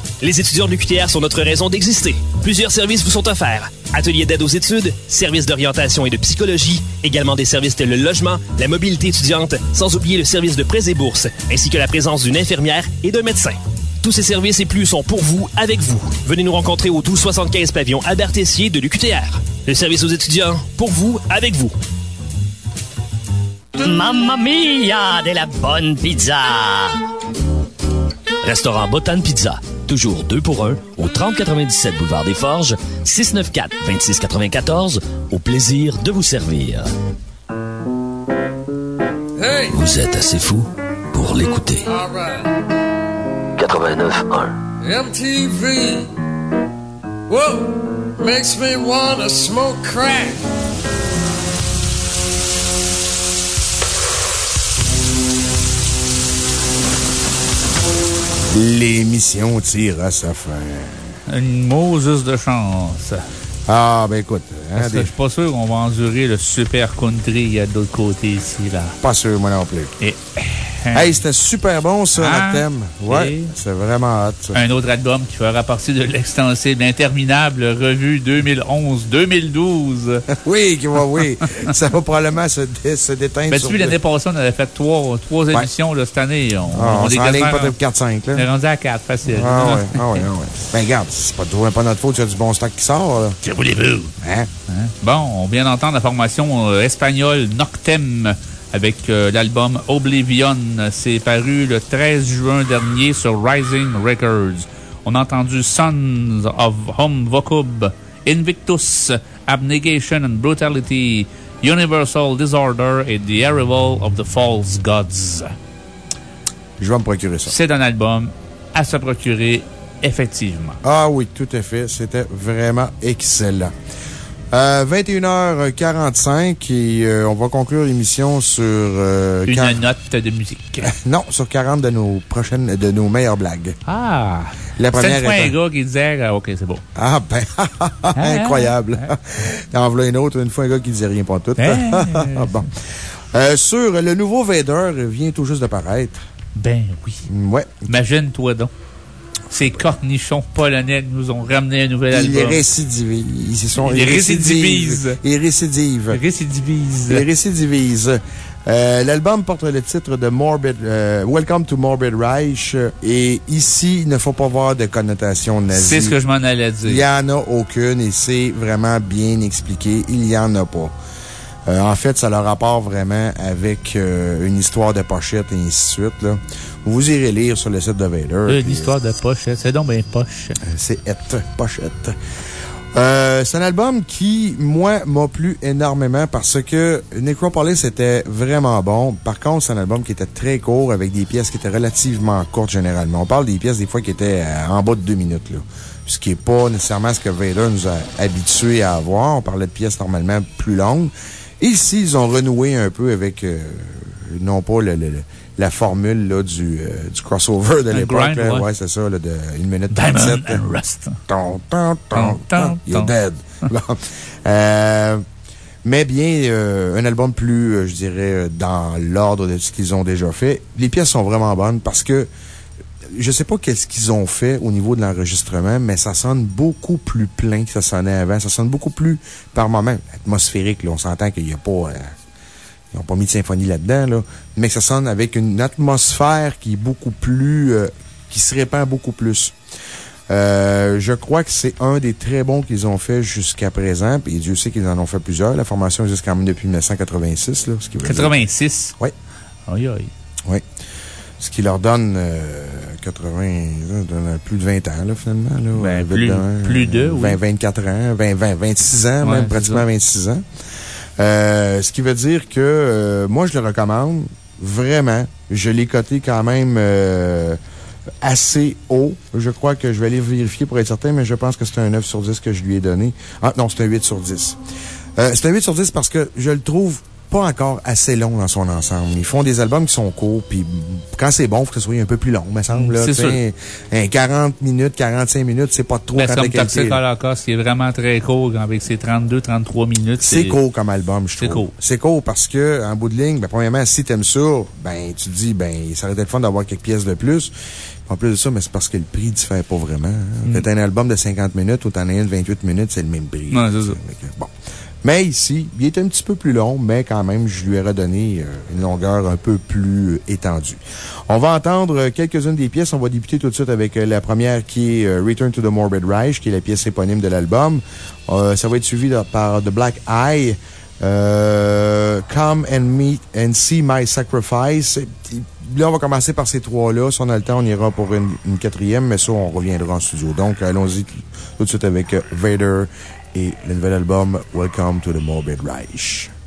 Les étudiants de l'UQTR sont notre raison d'exister. Plusieurs services vous sont offerts. Ateliers d'aide aux études, services d'orientation et de psychologie, également des services tels le logement, la mobilité étudiante, sans oublier le service de prêts et bourses, ainsi que la présence d'une infirmière et d'un médecin. Tous ces services et plus sont pour vous, avec vous. Venez nous rencontrer au 1275 pavillon Albert Tessier de l'UQTR. Le service aux étudiants, pour vous, avec vous. Mamma mia de la bonne pizza! Restaurant Botan Pizza. Toujours 2 pour 1 au 3097 Boulevard des Forges, 694-2694. Au plaisir de vous servir. Vous êtes assez fou pour l'écouter. 89.1 MTV. Whoa, makes me wanna smoke crack. L'émission tire à sa fin. Une Moses de chance. Ah, ben écoute. hein, des- je suis pas sûr qu'on va endurer le super country qu'il y a de l'autre côté ici, là. Pas sûr, moi non plus. Et. Hey, c'était super bon, ça, Hein? notre thème. Ouais, c'est vraiment hot, ça. Un autre album qui fera partie de l'extensible, interminable revue 2011-2012. oui, qui va, oui. ça va probablement se, dé- se déteindre. Ben, tu l'année passée, on avait fait trois, trois Ouais. émissions, là, cette année. On, Ah, on est s'enligne quasiment- pas de 4-5, là. On est rendu à 4, facile. Ah ouais, ah ouais, ah ouais. Ben, regarde, c'est pas, pas notre faute qu'il y a du bon stock qui sort, là. Que voulez-vous? Hein? Bon, on vient d'entendre la formation euh, espagnole Noctem avec euh, l'album Oblivion. C'est paru le 13 juin dernier sur Rising Records. On a entendu Sons of Home Vocub, Invictus, Abnegation and Brutality, Universal Disorder et The Arrival of the False Gods. Je vais me procurer ça. C'est un album à se procurer, effectivement. Ah oui, tout à fait. C'était vraiment excellent. Euh, 21h45 et euh, on va conclure l'émission sur... euh, Une note de musique. Non, sur 40 de nos prochaines, de nos meilleures blagues. Ah! La première fois un gars qui disait, ah, OK, c'est bon. Ah, ben, incroyable. T'en voilà une autre, une fois un gars qui disait rien pas tout. Hein? bon. Euh, sur le nouveau Vader, vient tout juste de paraître. Ben oui. Ouais. Imagine-toi donc. Ces cornichons polonais nous ont ramené un nouvel Ils album. récidivisent. Ils sont, Ils récidivisent. Ils récidivent. Récidivisent. Ils récidivisent. Euh, L'album porte le titre de Morbid, euh, Welcome to Morbid Reich. Et ici, il ne faut pas voir de connotation nazie. C'est ce que je m'en allais dire. Il n'y en a aucune et c'est vraiment bien expliqué. Il n'y en a pas. Euh, en fait, ça a le rapport vraiment avec une histoire de pochette et ainsi de suite. Là. Vous irez lire sur le site de Vader. Euh, puis, L'histoire de pochette. C'est donc bien poche. c'est et pochette. Euh, c'est un album qui, moi, m'a plu énormément parce que Necropolis était vraiment bon. Par contre, c'est un album qui était très court avec des pièces qui étaient relativement courtes généralement. On parle des pièces des fois qui étaient euh, en bas de deux minutes, là. Ce qui n'est pas nécessairement ce que Vader nous a habitués à avoir. On parlait de pièces normalement plus longues. Et ici, ils ont renoué un peu avec, euh, non pas le- le- le- la formule là, du, euh, du crossover de l'époque. ouais. Ouais, c'est ça, là, de 1 minute Diamond 37. and Rust. Ton, ton, ton, Ton, You're dead. Euh, mais bien, euh, un album plus, euh, je dirais, dans l'ordre de ce qu'ils ont déjà fait. Les pièces sont vraiment bonnes parce que je sais pas qu'est-ce qu'ils ont fait au niveau de l'enregistrement, mais ça sonne beaucoup plus plein que ça sonnait avant. Ça sonne beaucoup plus, par moment, atmosphérique. Là. On s'entend qu'il n'y a pas... euh, ils n'ont pas mis de symphonie là-dedans, là. Mais que ça sonne avec une atmosphère qui est beaucoup plus... euh, qui se répand beaucoup plus. Euh, je crois que c'est un des très bons qu'ils ont fait jusqu'à présent. Puis Dieu sait qu'ils en ont fait plusieurs. La formation existe quand même depuis 1986. Là, ce qui veut dire- 86? Oui. Aïe, aïe. Oui. Ce qui leur donne euh, 80, ça donne plus de 20 ans, là, finalement. Là, Ben, plus- dedans, plus de, euh, oui. 20, 24 ans, 20, 20, 26 ans, Ouais, même pratiquement ça. 26 ans. Euh, ce qui veut dire que euh, moi, je le recommande vraiment. Je l'ai coté quand même euh, assez haut. Je crois que je vais aller vérifier pour être certain, mais je pense que c'est un 9 sur 10 que je lui ai donné. Ah, non, c'est un 8 sur 10. Euh, c'est un 8 sur 10 parce que je le trouve pas encore assez long dans son ensemble. Ils font des albums qui sont courts, puis quand c'est bon, il faut que ce soit un peu plus long, me semble. C'est. Un 40 minutes, 45 minutes, c'est pas trop Ben, quand comme Toxic. Holocaust, qui est vraiment très court avec ses 32-33 minutes. C'est court comme album, je trouve. C'est court. C'est court parce que, en bout de ligne, ben, premièrement, si t'aimes ça, ben, tu te dis, ben, ça aurait été le fun d'avoir quelques pièces de plus. En plus de ça, mais c'est parce que le prix diffère pas vraiment. hein. Mm. Un album de 50 minutes ou t'en as un de 28 minutes, c'est le même prix. Ouais, c'est ça. Mais ici, il est un petit peu plus long, mais quand même, je lui ai redonné euh, une longueur un peu plus étendue. On va entendre euh, quelques-unes des pièces. On va débuter tout de suite avec euh, la première qui est Return to the Morbid Reich, qui est la pièce éponyme de l'album. Ça va être suivi par The Black Eye. Come and Meet and See My Sacrifice. Là, on va commencer par ces trois-là. Si on a le temps, on ira pour une, une quatrième, mais ça, on reviendra en studio. Donc, allons-y tout de suite avec Vader et le nouvel album Welcome to the Morbid Reich.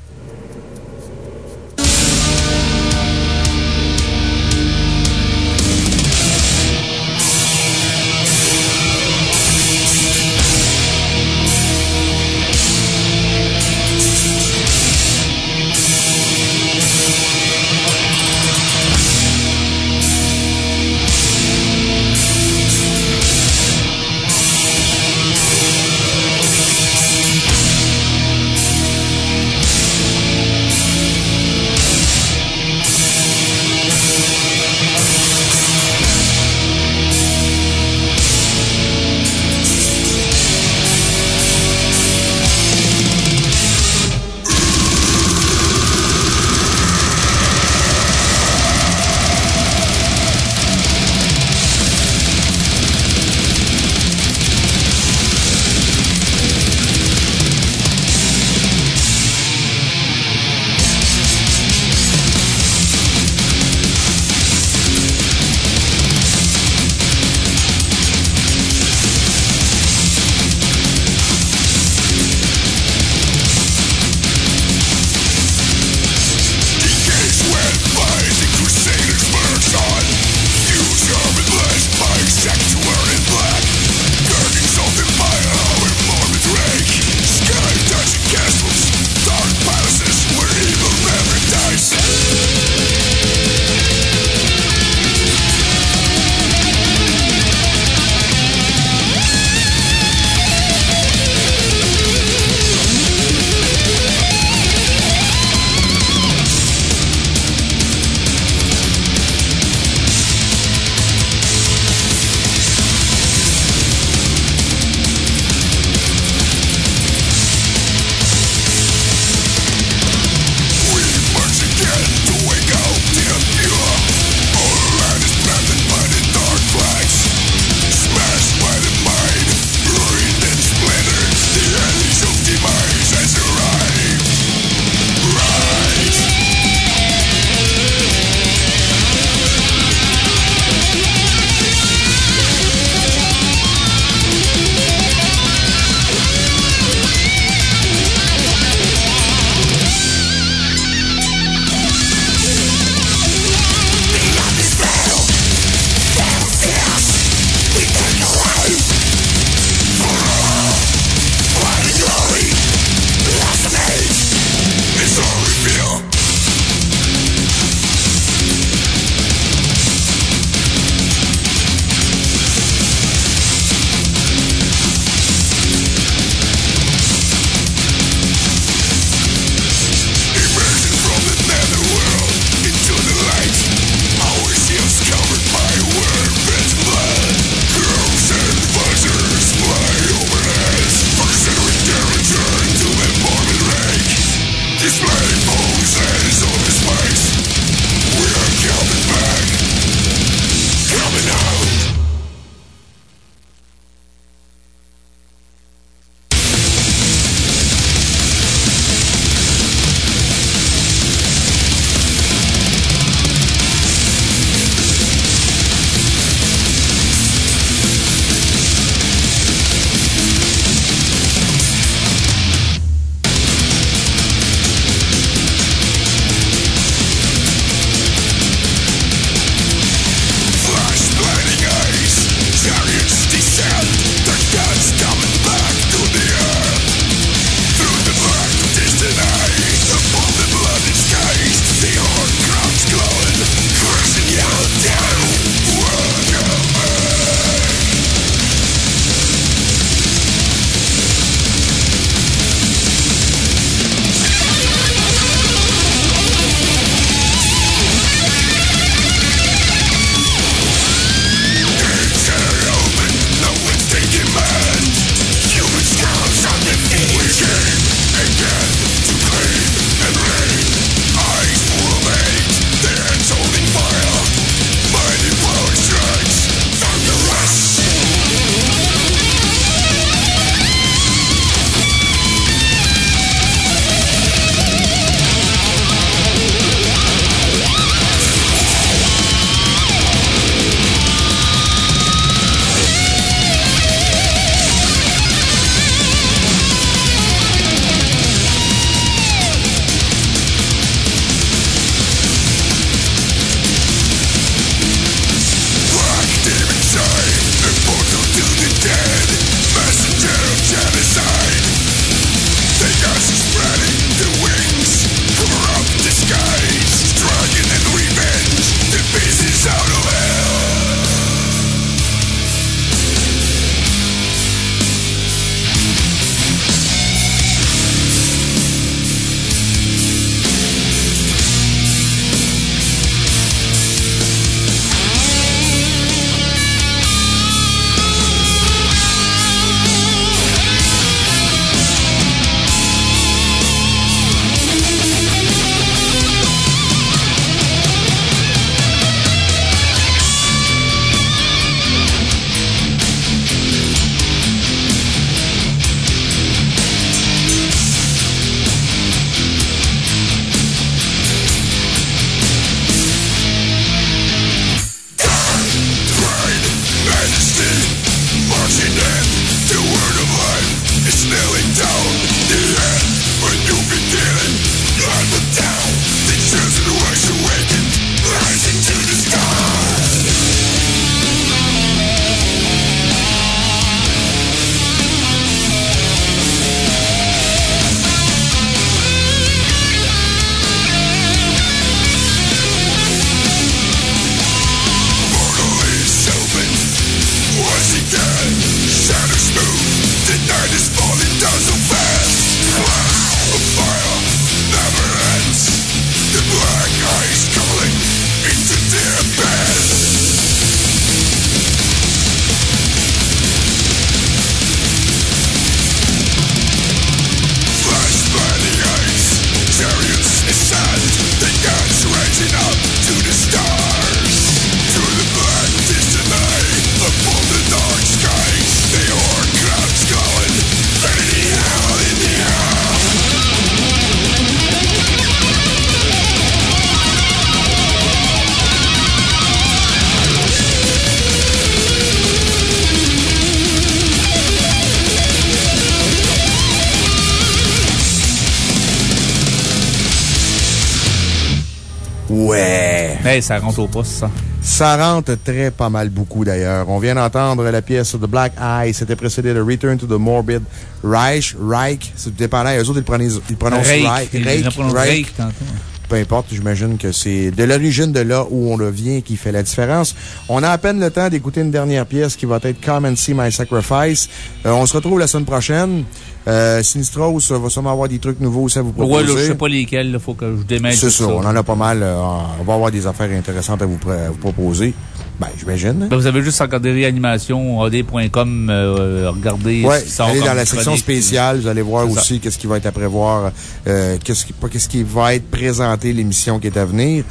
Ça rentre au poste, ça. Ça rentre très pas mal beaucoup d'ailleurs. On vient d'entendre la pièce The Black Eye. C'était précédé de Return to the Morbid Reich. Reich, c'est dépendant. Eux autres, ils prononcent, ils prononcent Reich. Reich. Ils Reich. prononcent Reich. Reich tantôt. Peu importe, j'imagine que c'est de l'origine de là où on le vient qui fait la différence. On a à peine le temps d'écouter une dernière pièce qui va être Come and See My Sacrifice. Euh, on se retrouve la semaine prochaine. Euh, Sinistros va sûrement avoir des trucs nouveaux aussi à vous proposer. Ouais, là, je sais pas lesquels, il faut que je démêle C'est ça, on en a pas mal. euh, on va avoir des affaires intéressantes à vous, à vous proposer. Ben, j'imagine. Ben, vous avez juste regardé réanimation, ad.com, euh, regardez Ouais, ce qui sort allez dans la section spéciale, vous allez voir aussi qu'est-ce qui va être à prévoir, euh, qu'est-ce qui, pas qu'est-ce qui va être présenté, l'émission qui est à venir.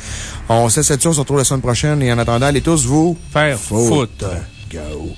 On se là-dessus, on se retrouve la semaine prochaine et en attendant, allez tous vous faire foot. Go.